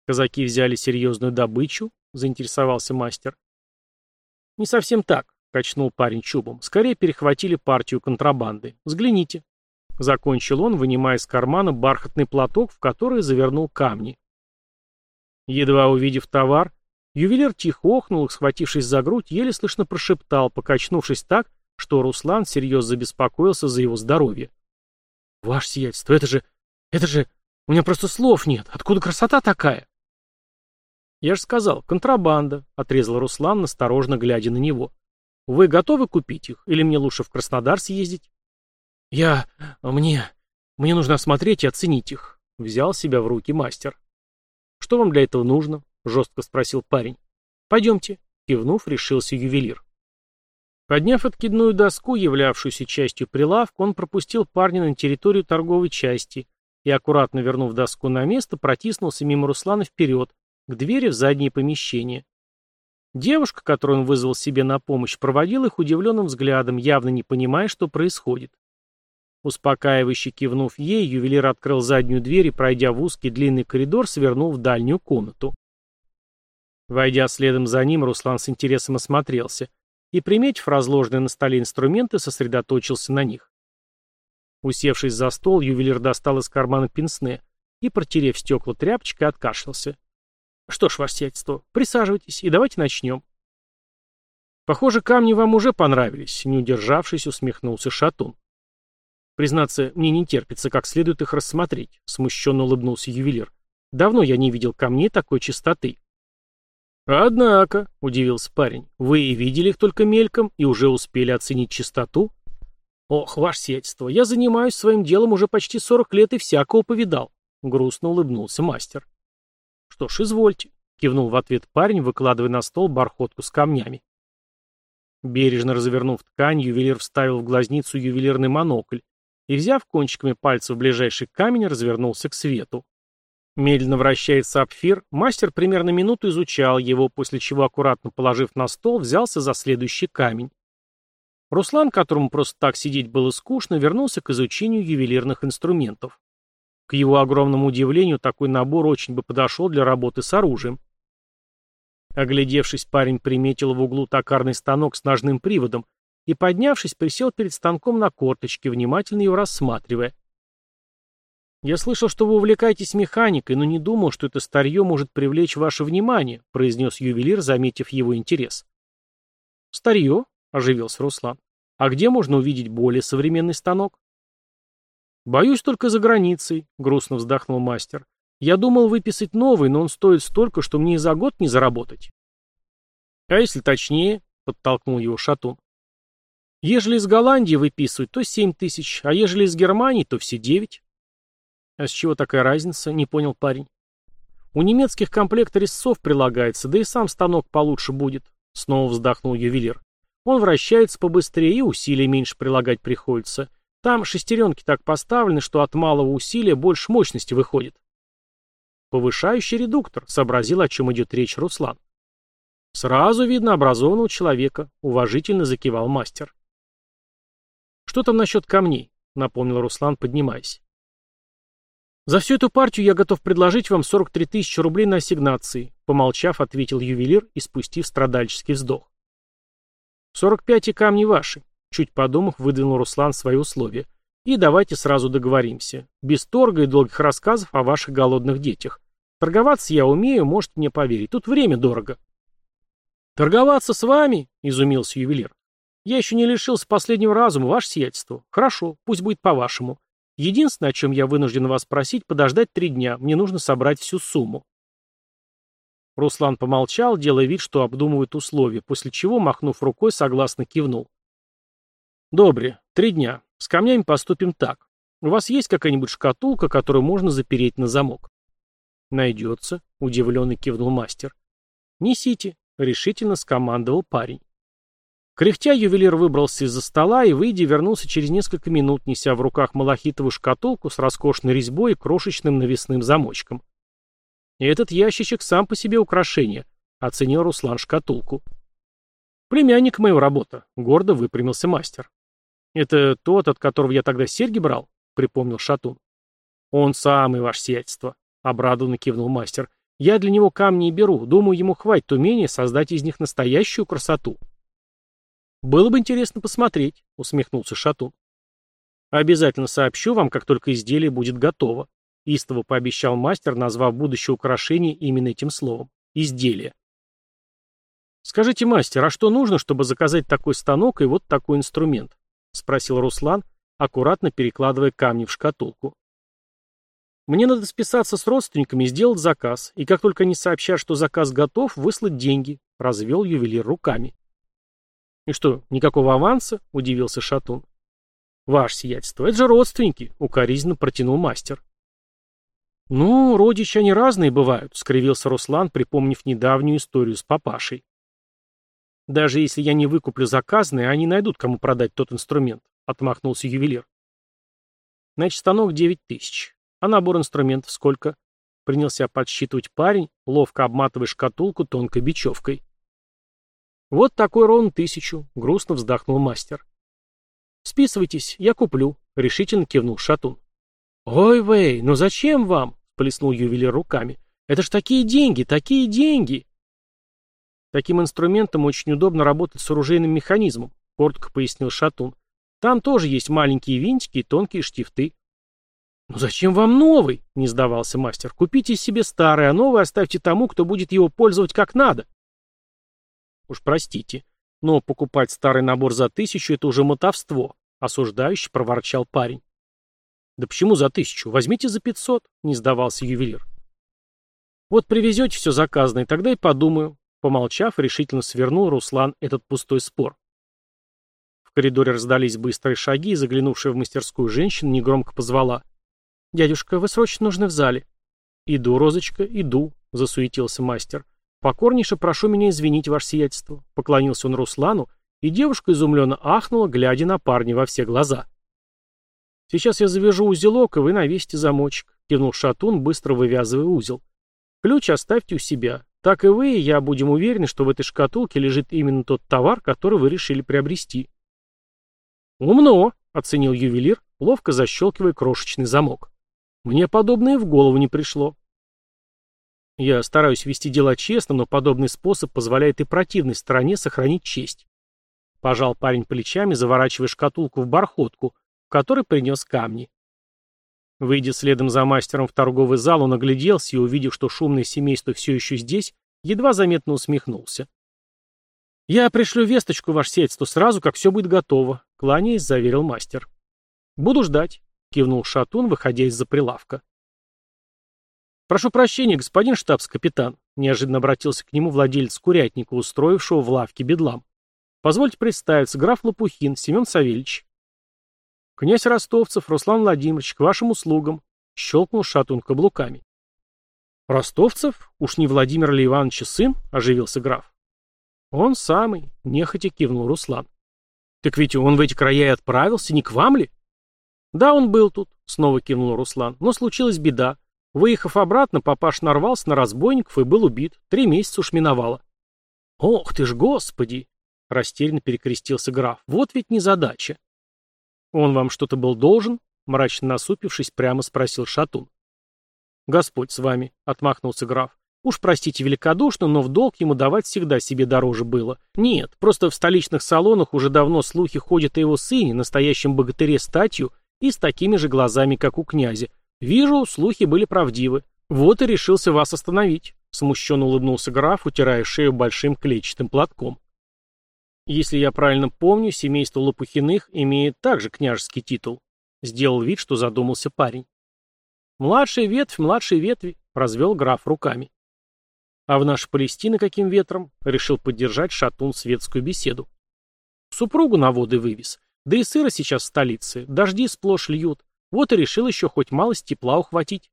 Казаки взяли серьезную добычу, заинтересовался мастер. Не совсем так, качнул парень чубом. Скорее перехватили партию контрабанды. Взгляните. Закончил он, вынимая из кармана бархатный платок, в который завернул камни. Едва увидев товар, ювелир тихо охнул, схватившись за грудь, еле слышно прошептал, покачнувшись так, что Руслан серьезно забеспокоился за его здоровье. «Ваше сиятельство, это же... это же... У меня просто слов нет. Откуда красота такая?» «Я же сказал, контрабанда», — отрезал Руслан, насторожно глядя на него. «Вы готовы купить их? Или мне лучше в Краснодар съездить?» «Я... мне... мне нужно осмотреть и оценить их», — взял себя в руки мастер. «Что вам для этого нужно?» — жестко спросил парень. «Пойдемте», — кивнув, решился ювелир. Подняв откидную доску, являвшуюся частью прилавка, он пропустил парня на территорию торговой части и, аккуратно вернув доску на место, протиснулся мимо Руслана вперед, к двери в заднее помещение. Девушка, которую он вызвал себе на помощь, проводила их удивленным взглядом, явно не понимая, что происходит. Успокаивающе кивнув ей, ювелир открыл заднюю дверь и, пройдя в узкий длинный коридор, свернул в дальнюю комнату. Войдя следом за ним, Руслан с интересом осмотрелся и, приметив разложенные на столе инструменты, сосредоточился на них. Усевшись за стол, ювелир достал из кармана пенсне и, протерев стекла тряпочкой, откашлялся. «Что ж, ваше сиятельство, присаживайтесь и давайте начнем». «Похоже, камни вам уже понравились», — не удержавшись, усмехнулся Шатун. «Признаться, мне не терпится как следует их рассмотреть», — смущенно улыбнулся ювелир. «Давно я не видел камней такой чистоты». «Однако», — удивился парень, — «вы и видели их только мельком и уже успели оценить чистоту?» «Ох, ваше сиятельство, я занимаюсь своим делом уже почти сорок лет и всякого повидал», — грустно улыбнулся мастер. «Что ж, извольте», — кивнул в ответ парень, выкладывая на стол бархотку с камнями. Бережно развернув ткань, ювелир вставил в глазницу ювелирный монокль и, взяв кончиками пальцев ближайший камень, развернулся к свету. Медленно вращая сапфир, мастер примерно минуту изучал его, после чего, аккуратно положив на стол, взялся за следующий камень. Руслан, которому просто так сидеть было скучно, вернулся к изучению ювелирных инструментов. К его огромному удивлению, такой набор очень бы подошел для работы с оружием. Оглядевшись, парень приметил в углу токарный станок с ножным приводом и, поднявшись, присел перед станком на корточке, внимательно его рассматривая. «Я слышал, что вы увлекаетесь механикой, но не думал, что это старье может привлечь ваше внимание», произнес ювелир, заметив его интерес. «Старье?» — оживился Руслан. «А где можно увидеть более современный станок?» «Боюсь только за границей», — грустно вздохнул мастер. «Я думал выписать новый, но он стоит столько, что мне и за год не заработать». «А если точнее?» — подтолкнул его Шатун. «Ежели из Голландии выписывать, то семь тысяч, а ежели из Германии, то все девять». «А с чего такая разница?» — не понял парень. «У немецких комплект резцов прилагается, да и сам станок получше будет», — снова вздохнул ювелир. «Он вращается побыстрее и усилий меньше прилагать приходится. Там шестеренки так поставлены, что от малого усилия больше мощности выходит». «Повышающий редуктор», — сообразил, о чем идет речь Руслан. «Сразу видно образованного человека», — уважительно закивал мастер. «Что там насчет камней?» — напомнил Руслан, поднимаясь. «За всю эту партию я готов предложить вам 43 тысячи рублей на ассигнации», помолчав, ответил ювелир и спустив страдальческий вздох. «45 и камни ваши», чуть подумав, выдвинул Руслан свои условия. «И давайте сразу договоримся. Без торга и долгих рассказов о ваших голодных детях. Торговаться я умею, можете мне поверить. Тут время дорого». «Торговаться с вами?» — изумился ювелир. «Я еще не лишился последнего разума, ваше сиятельство. Хорошо, пусть будет по-вашему. Единственное, о чем я вынужден вас просить, подождать три дня. Мне нужно собрать всю сумму. Руслан помолчал, делая вид, что обдумывает условия, после чего, махнув рукой, согласно кивнул. «Добре, три дня. С камнями поступим так. У вас есть какая-нибудь шкатулка, которую можно запереть на замок?» «Найдется», — удивленный кивнул мастер. «Несите», — решительно скомандовал парень. Кряхтя ювелир выбрался из-за стола и, выйдя, вернулся через несколько минут, неся в руках малахитовую шкатулку с роскошной резьбой и крошечным навесным замочком. Этот ящичек сам по себе украшение, оценил Руслан шкатулку. Племянник моего работа, гордо выпрямился мастер. Это тот, от которого я тогда серьги брал, припомнил Шатун. Он самый, ваше сиятельство, обрадованно кивнул мастер. Я для него камни и беру, думаю, ему хватит умения создать из них настоящую красоту. «Было бы интересно посмотреть», — усмехнулся Шатун. «Обязательно сообщу вам, как только изделие будет готово», — истово пообещал мастер, назвав будущее украшение именно этим словом — «изделие». «Скажите, мастер, а что нужно, чтобы заказать такой станок и вот такой инструмент?» — спросил Руслан, аккуратно перекладывая камни в шкатулку. «Мне надо списаться с родственниками и сделать заказ, и как только они сообщат, что заказ готов, выслать деньги», — развел ювелир руками. «И что, никакого аванса?» — удивился Шатун. «Ваше сиятельство, это же родственники», — укоризненно протянул мастер. «Ну, родичи они разные бывают», — скривился Руслан, припомнив недавнюю историю с папашей. «Даже если я не выкуплю заказанное, они найдут, кому продать тот инструмент», — отмахнулся ювелир. «Значит, станок девять тысяч. А набор инструментов сколько?» Принялся подсчитывать парень, ловко обматывая шкатулку тонкой бечевкой. «Вот такой ровно тысячу», — грустно вздохнул мастер. «Списывайтесь, я куплю», — решительно кивнул Шатун. «Ой, Вэй, ну зачем вам?» — плеснул ювелир руками. «Это ж такие деньги, такие деньги!» «Таким инструментом очень удобно работать с оружейным механизмом», — коротко пояснил Шатун. «Там тоже есть маленькие винтики и тонкие штифты». «Ну зачем вам новый?» — не сдавался мастер. «Купите себе старый, а новый оставьте тому, кто будет его пользовать как надо». Уж простите, но покупать старый набор за тысячу — это уже мотовство, — осуждающий проворчал парень. Да почему за тысячу? Возьмите за пятьсот, — не сдавался ювелир. Вот привезете все заказанное, тогда и подумаю. Помолчав, решительно свернул Руслан этот пустой спор. В коридоре раздались быстрые шаги, и заглянувшая в мастерскую женщина негромко позвала. «Дядюшка, вы срочно нужны в зале». «Иду, Розочка, иду», — засуетился мастер. «Покорнейше прошу меня извинить, ваше сиятельство», — поклонился он Руслану, и девушка изумленно ахнула, глядя на парня во все глаза. «Сейчас я завяжу узелок, и вы навесите замочек», — кивнул Шатун, быстро вывязывая узел. «Ключ оставьте у себя. Так и вы, и я будем уверены, что в этой шкатулке лежит именно тот товар, который вы решили приобрести». «Умно», — оценил ювелир, ловко защелкивая крошечный замок. «Мне подобное в голову не пришло». Я стараюсь вести дела честно, но подобный способ позволяет и противной стороне сохранить честь. Пожал парень плечами, заворачивая шкатулку в бархотку, в которой принес камни. Выйдя следом за мастером в торговый зал, он огляделся и, увидев, что шумное семейство все еще здесь, едва заметно усмехнулся. «Я пришлю весточку, ваше сельство, сразу, как все будет готово», — кланяясь, заверил мастер. «Буду ждать», — кивнул Шатун, выходя из-за прилавка. «Прошу прощения, господин штабс-капитан», — неожиданно обратился к нему владелец курятника, устроившего в лавке бедлам. «Позвольте представиться, граф Лопухин, Семен Савельевич». «Князь Ростовцев, Руслан Владимирович, к вашим услугам», — щелкнул Шатун каблуками. «Ростовцев? Уж не Владимир ли Иванович сын?» — оживился граф. «Он самый», — нехотя кивнул Руслан. «Так ведь он в эти края и отправился, не к вам ли?» «Да, он был тут», — снова кивнул Руслан, — «но случилась беда. Выехав обратно, папаш нарвался на разбойников и был убит. Три месяца уж миновало». «Ох ты ж, господи!» — растерянно перекрестился граф. «Вот ведь незадача». «Он вам что-то был должен?» — мрачно насупившись, прямо спросил Шатун. «Господь с вами», — отмахнулся граф. Уж простите великодушно, но в долг ему давать всегда себе дороже было. Нет, просто в столичных салонах уже давно слухи ходят о его сыне, настоящем богатыре статью и с такими же глазами, как у князя. Вижу, слухи были правдивы. Вот и решился вас остановить. Смущенно улыбнулся граф, утирая шею большим клетчатым платком. Если я правильно помню, семейство Лопухиных имеет также княжеский титул. Сделал вид, что задумался парень. Младшая ветвь, младшие ветви, развел граф руками. А в наши Палестины каким ветром? Решил поддержать Шатун светскую беседу. Супругу на воды вывез. Да и сыра сейчас в столице. Дожди сплошь льют. Вот и решил еще хоть малость тепла ухватить.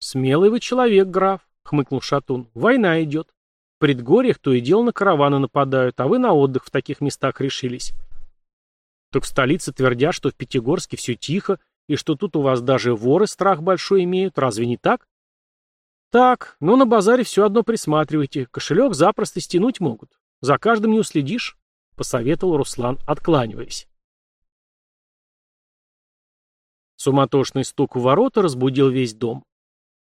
«Смелый вы человек, граф», — хмыкнул Шатун. «Война идет. В предгорьях то и дело на караваны нападают, а вы на отдых в таких местах решились». «Так в столице твердят, что в Пятигорске все тихо, и что тут у вас даже воры страх большой имеют. Разве не так?» Так, но на базаре все одно присматривайте. Кошелек запросто стянуть могут. За каждым не уследишь, — посоветовал Руслан, откланиваясь. Суматошный стук в ворота разбудил весь дом.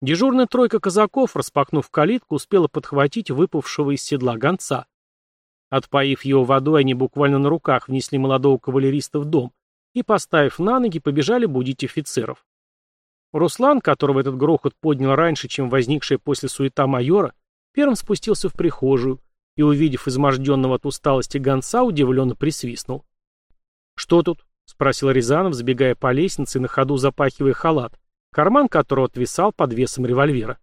Дежурная тройка казаков, распахнув калитку, успела подхватить выпавшего из седла гонца. Отпоив его водой, они буквально на руках внесли молодого кавалериста в дом и, поставив на ноги, побежали будить офицеров. Руслан, которого этот грохот поднял раньше, чем возникшая после суета майора, первым спустился в прихожую и, увидев изможденного от усталости гонца, удивленно присвистнул. «Что тут?» — спросил Рязанов, забегая по лестнице и на ходу запахивая халат, карман которого отвисал под весом револьвера.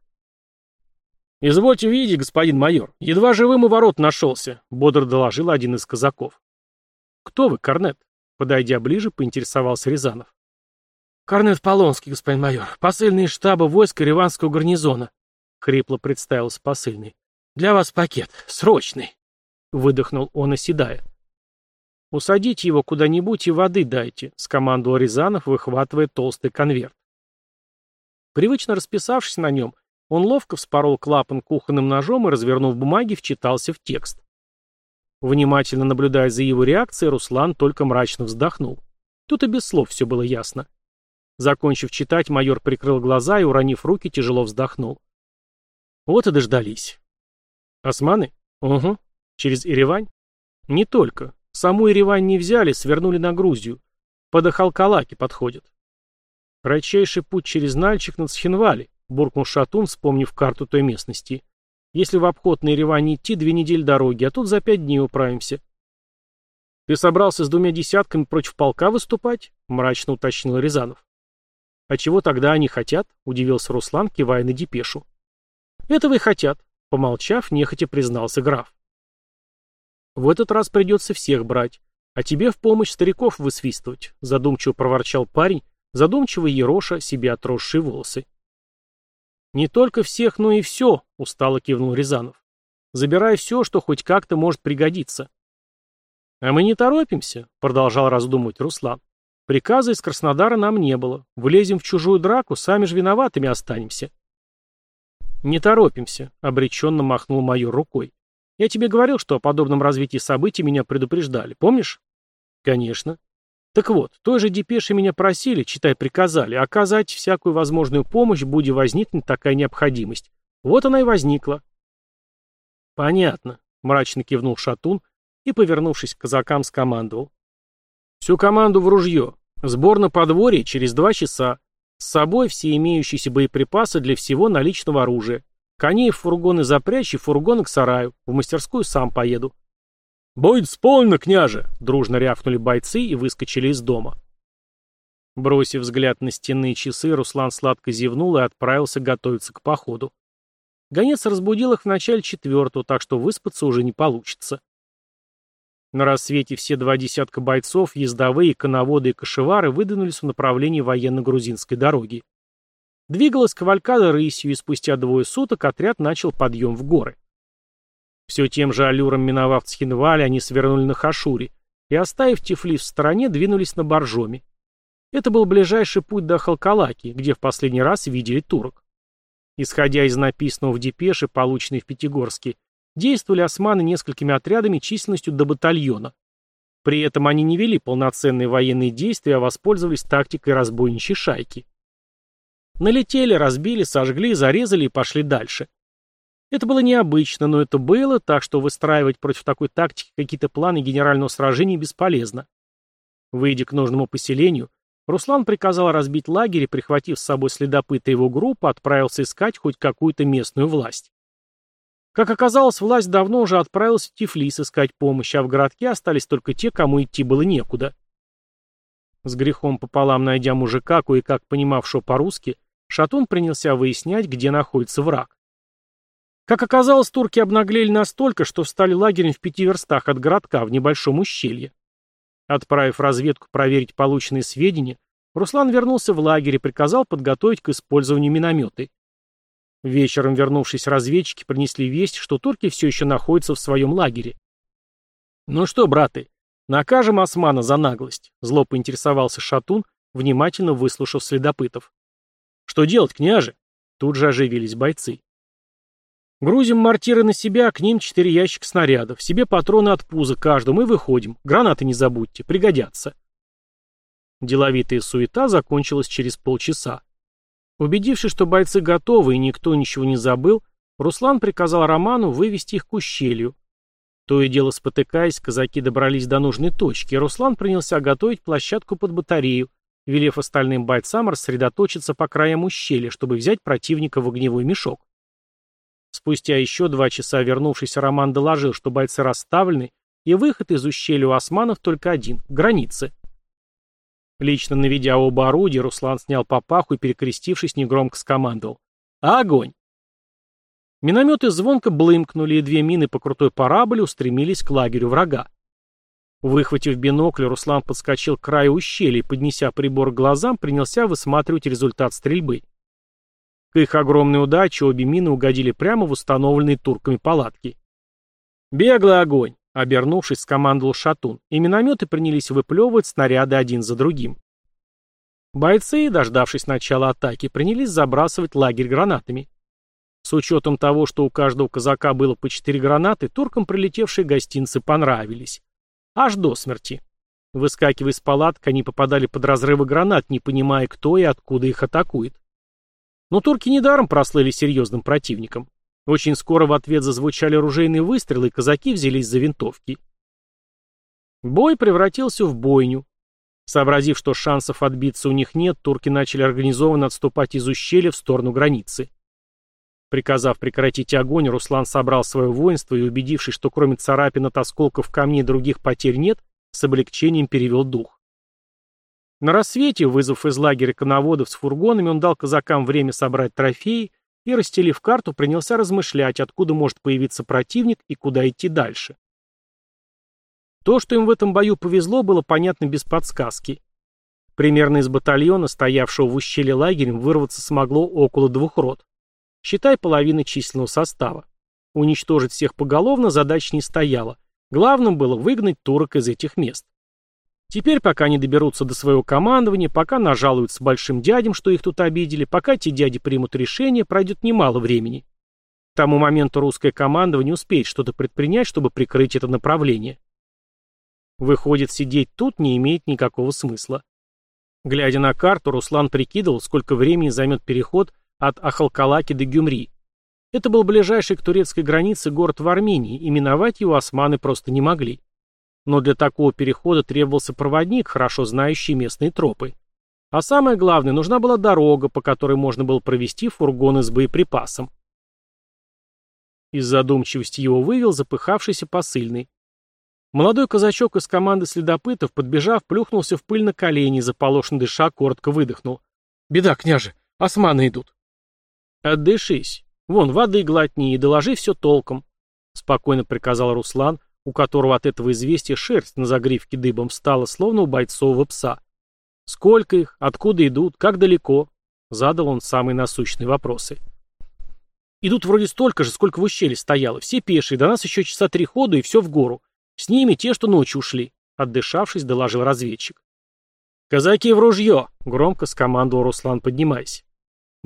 «Извольте видеть, господин майор, едва живым у ворот нашелся», — бодро доложил один из казаков. «Кто вы, Корнет?» — подойдя ближе, поинтересовался Рязанов. «Корнет Полонский, господин майор. Посыльный штаба войска Риванского гарнизона», — хрипло представился посыльный. «Для вас пакет. Срочный», — выдохнул он, оседая. «Усадите его куда-нибудь и воды дайте», — скомандовал Рязанов, выхватывая толстый конверт. Привычно расписавшись на нем, он ловко вспорол клапан кухонным ножом и, развернув бумаги, вчитался в текст. Внимательно наблюдая за его реакцией, Руслан только мрачно вздохнул. Тут и без слов все было ясно. Закончив читать, майор прикрыл глаза и, уронив руки, тяжело вздохнул. Вот и дождались. Османы? Угу. Через Еревань? Не только. Саму Еревань не взяли, свернули на Грузию. Под Ахалкалаки подходят. Кратчайший путь через Нальчик на Цхинвали, буркнул Шатун, вспомнив карту той местности. Если в обход на Еревань идти, две недели дороги, а тут за пять дней управимся. Ты собрался с двумя десятками против полка выступать? Мрачно уточнил Рязанов. «А чего тогда они хотят?» — удивился Руслан, кивая на депешу. «Этого и хотят», — помолчав, нехотя признался граф. «В этот раз придется всех брать, а тебе в помощь стариков высвистывать», — задумчиво проворчал парень, задумчиво ероша себе отросшие волосы. «Не только всех, но и все», — устало кивнул Рязанов. «Забирай все, что хоть как-то может пригодиться». «А мы не торопимся», — продолжал раздумывать Руслан. Приказа из Краснодара нам не было. Влезем в чужую драку, сами же виноватыми останемся. Не торопимся, обреченно махнул майор рукой. Я тебе говорил, что о подобном развитии событий меня предупреждали, помнишь? Конечно. Так вот, той же депеши меня просили, читай приказали, оказать всякую возможную помощь, будет возникнуть такая необходимость. Вот она и возникла. Понятно, мрачно кивнул Шатун, и, повернувшись к казакам, скомандовал. «Всю команду в ружье. Сбор на подворье через два часа. С собой все имеющиеся боеприпасы для всего наличного оружия. Коней в фургоны запрячь и фургоны к сараю. В мастерскую сам поеду». «Будет исполнено, княже!» — дружно рявкнули бойцы и выскочили из дома. Бросив взгляд на стенные часы, Руслан сладко зевнул и отправился готовиться к походу. Гонец разбудил их в начале четвертого, так что выспаться уже не получится. На рассвете все два десятка бойцов, ездовые, коноводы и кошевары выдвинулись в направлении военно-грузинской дороги. Двигалась кавалькада рысью, и спустя двое суток отряд начал подъем в горы. Все тем же аллюром миновав Цхинваль, они свернули на Хашури и, оставив Тифлис в стороне, двинулись на Боржоми. Это был ближайший путь до Халкалаки, где в последний раз видели турок. Исходя из написанного в депеше, полученной в Пятигорске, действовали османы несколькими отрядами численностью до батальона. При этом они не вели полноценные военные действия, а воспользовались тактикой разбойничьей шайки. Налетели, разбили, сожгли, зарезали и пошли дальше. Это было необычно, но это было, так что выстраивать против такой тактики какие-то планы генерального сражения бесполезно. Выйдя к нужному поселению, Руслан приказал разбить лагерь и, прихватив с собой следопыта его группу, отправился искать хоть какую-то местную власть. Как оказалось, власть давно уже отправилась в Тифлис искать помощь, а в городке остались только те, кому идти было некуда. С грехом пополам найдя мужика, кое-как понимавшего по-русски, Шатун принялся выяснять, где находится враг. Как оказалось, турки обнаглели настолько, что встали лагерем в пяти верстах от городка в небольшом ущелье. Отправив разведку проверить полученные сведения, Руслан вернулся в лагерь и приказал подготовить к использованию минометы. Вечером вернувшись разведчики принесли весть, что турки все еще находятся в своем лагере. «Ну что, браты, накажем османа за наглость», — зло поинтересовался Шатун, внимательно выслушав следопытов. «Что делать, княже?» Тут же оживились бойцы. Грузим мортиры на себя, к ним четыре ящика снарядов, себе патроны от пуза каждому и выходим. Гранаты не забудьте, пригодятся. Деловитая суета закончилась через полчаса. Убедившись, что бойцы готовы и никто ничего не забыл, Руслан приказал Роману вывести их к ущелью. То и дело спотыкаясь, казаки добрались до нужной точки, и Руслан принялся готовить площадку под батарею, велев остальным бойцам рассредоточиться по краям ущелья, чтобы взять противника в огневой мешок. Спустя еще два часа вернувшийся Роман доложил, что бойцы расставлены, и выход из ущелья у османов только один — границы. Лично наведя оба орудия, Руслан снял папаху и, перекрестившись, негромко скомандовал. «Огонь!» Минометы звонко блымкнули, и две мины по крутой параболе устремились к лагерю врага. Выхватив бинокль, Руслан подскочил к краю ущелья и, поднеся прибор к глазам, принялся высматривать результат стрельбы. К их огромной удаче обе мины угодили прямо в установленные турками палатки. «Беглый огонь!» — обернувшись, скомандовал Шатун, и минометы принялись выплевывать снаряды один за другим. Бойцы, дождавшись начала атаки, принялись забрасывать лагерь гранатами. С учетом того, что у каждого казака было по четыре гранаты, туркам прилетевшие гостинцы понравились. Аж до смерти. Выскакивая из палаток, они попадали под разрывы гранат, не понимая, кто и откуда их атакует. Но турки недаром прослыли серьезным противником. Очень скоро в ответ зазвучали оружейные выстрелы, и казаки взялись за винтовки. Бой превратился в бойню. Сообразив, что шансов отбиться у них нет, турки начали организованно отступать из ущелья в сторону границы. Приказав прекратить огонь, Руслан собрал свое воинство и, убедившись, что кроме царапин от осколков камней других потерь нет, с облегчением перевел дух. На рассвете, вызвав из лагеря коноводов с фургонами, он дал казакам время собрать трофеи и, расстелив карту, принялся размышлять, откуда может появиться противник и куда идти дальше. То, что им в этом бою повезло, было понятно без подсказки. Примерно из батальона, стоявшего в ущелье лагерем, вырваться смогло около двух рот. Считай половины численного состава. Уничтожить всех поголовно задач не стояло. Главным было выгнать турок из этих мест. Теперь, пока они доберутся до своего командования, пока нажалуются большим дядям, что их тут обидели, пока эти дяди примут решение, пройдет немало времени. К тому моменту русское командование успеет что-то предпринять, чтобы прикрыть это направление. Выходит, сидеть тут не имеет никакого смысла. Глядя на карту, Руслан прикидывал, сколько времени займет переход от Ахалкалаки до Гюмри. Это был ближайший к турецкой границе город в Армении, и миновать его османы просто не могли. но для такого перехода требовался проводник, хорошо знающий местные тропы. А самое главное, нужна была дорога, по которой можно было провести фургоны с боеприпасом. Из задумчивости его вывел запыхавшийся посыльный. Молодой казачок из команды следопытов, подбежав, плюхнулся в пыль на колени, заполошно дыша, коротко выдохнул. «Беда, княже, османы идут». «Отдышись. Вон, воды глотни и доложи все толком», — спокойно приказал Руслан, у которого от этого известия шерсть на загривке дыбом встала, словно у бойцового пса. «Сколько их? Откуда идут? Как далеко?» — задал он самые насущные вопросы. «Идут вроде столько же, сколько в ущелье стояло. Все пешие, до нас еще часа три ходу и все в гору. «С ними те, что ночью ушли», — отдышавшись, доложил разведчик. «Казаки в ружье!» — громко скомандовал Руслан, поднимаясь.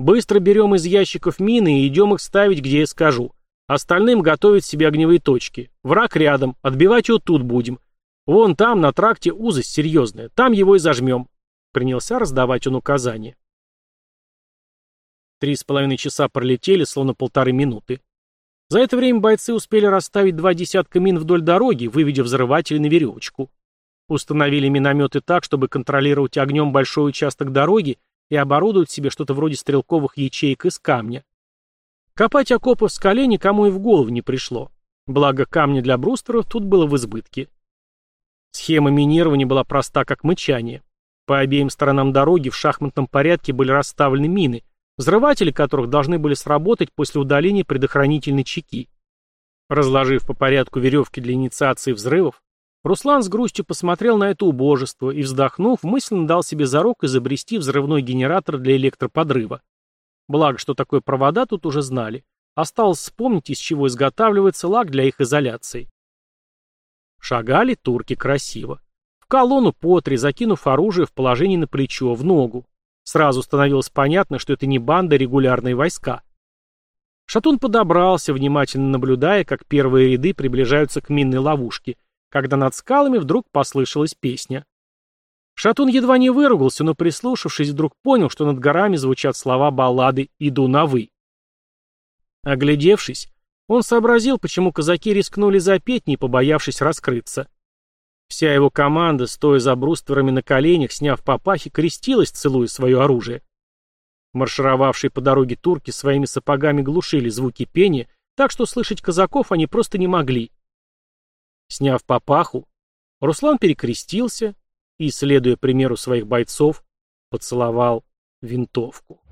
«Быстро берем из ящиков мины и идем их ставить, где я скажу. Остальным готовить себе огневые точки. Враг рядом, отбивать его тут будем. Вон там, на тракте, узость серьезная, там его и зажмем». Принялся раздавать он указания. Три с половиной часа пролетели, словно полторы минуты. За это время бойцы успели расставить два десятка мин вдоль дороги, выведя взрыватели на веревочку. Установили минометы так, чтобы контролировать огнем большой участок дороги и оборудовать себе что-то вроде стрелковых ячеек из камня. Копать окопы в скале никому и в голову не пришло. Благо камня для брустеров тут было в избытке. Схема минирования была проста, как мычание. По обеим сторонам дороги в шахматном порядке были расставлены мины, взрыватели которых должны были сработать после удаления предохранительной чеки. Разложив по порядку веревки для инициации взрывов, Руслан с грустью посмотрел на это убожество и, вздохнув, мысленно дал себе зарок изобрести взрывной генератор для электроподрыва. Благо, что такое провода тут уже знали. Осталось вспомнить, из чего изготавливается лак для их изоляции. Шагали турки красиво. В колонну по три, закинув оружие в положении на плечо, в ногу. Сразу становилось понятно, что это не банда, а регулярные войска. Шатун подобрался, внимательно наблюдая, как первые ряды приближаются к минной ловушке, когда над скалами вдруг послышалась песня. Шатун едва не выругался, но прислушавшись, вдруг понял, что над горами звучат слова баллады «Иду на вы». Оглядевшись, он сообразил, почему казаки рискнули запеть, не побоявшись раскрыться. Вся его команда, стоя за брустверами на коленях, сняв папахи, крестилась, целуя свое оружие. Маршировавшие по дороге турки своими сапогами глушили звуки пения, так что слышать казаков они просто не могли. Сняв папаху, Руслан перекрестился и, следуя примеру своих бойцов, поцеловал винтовку.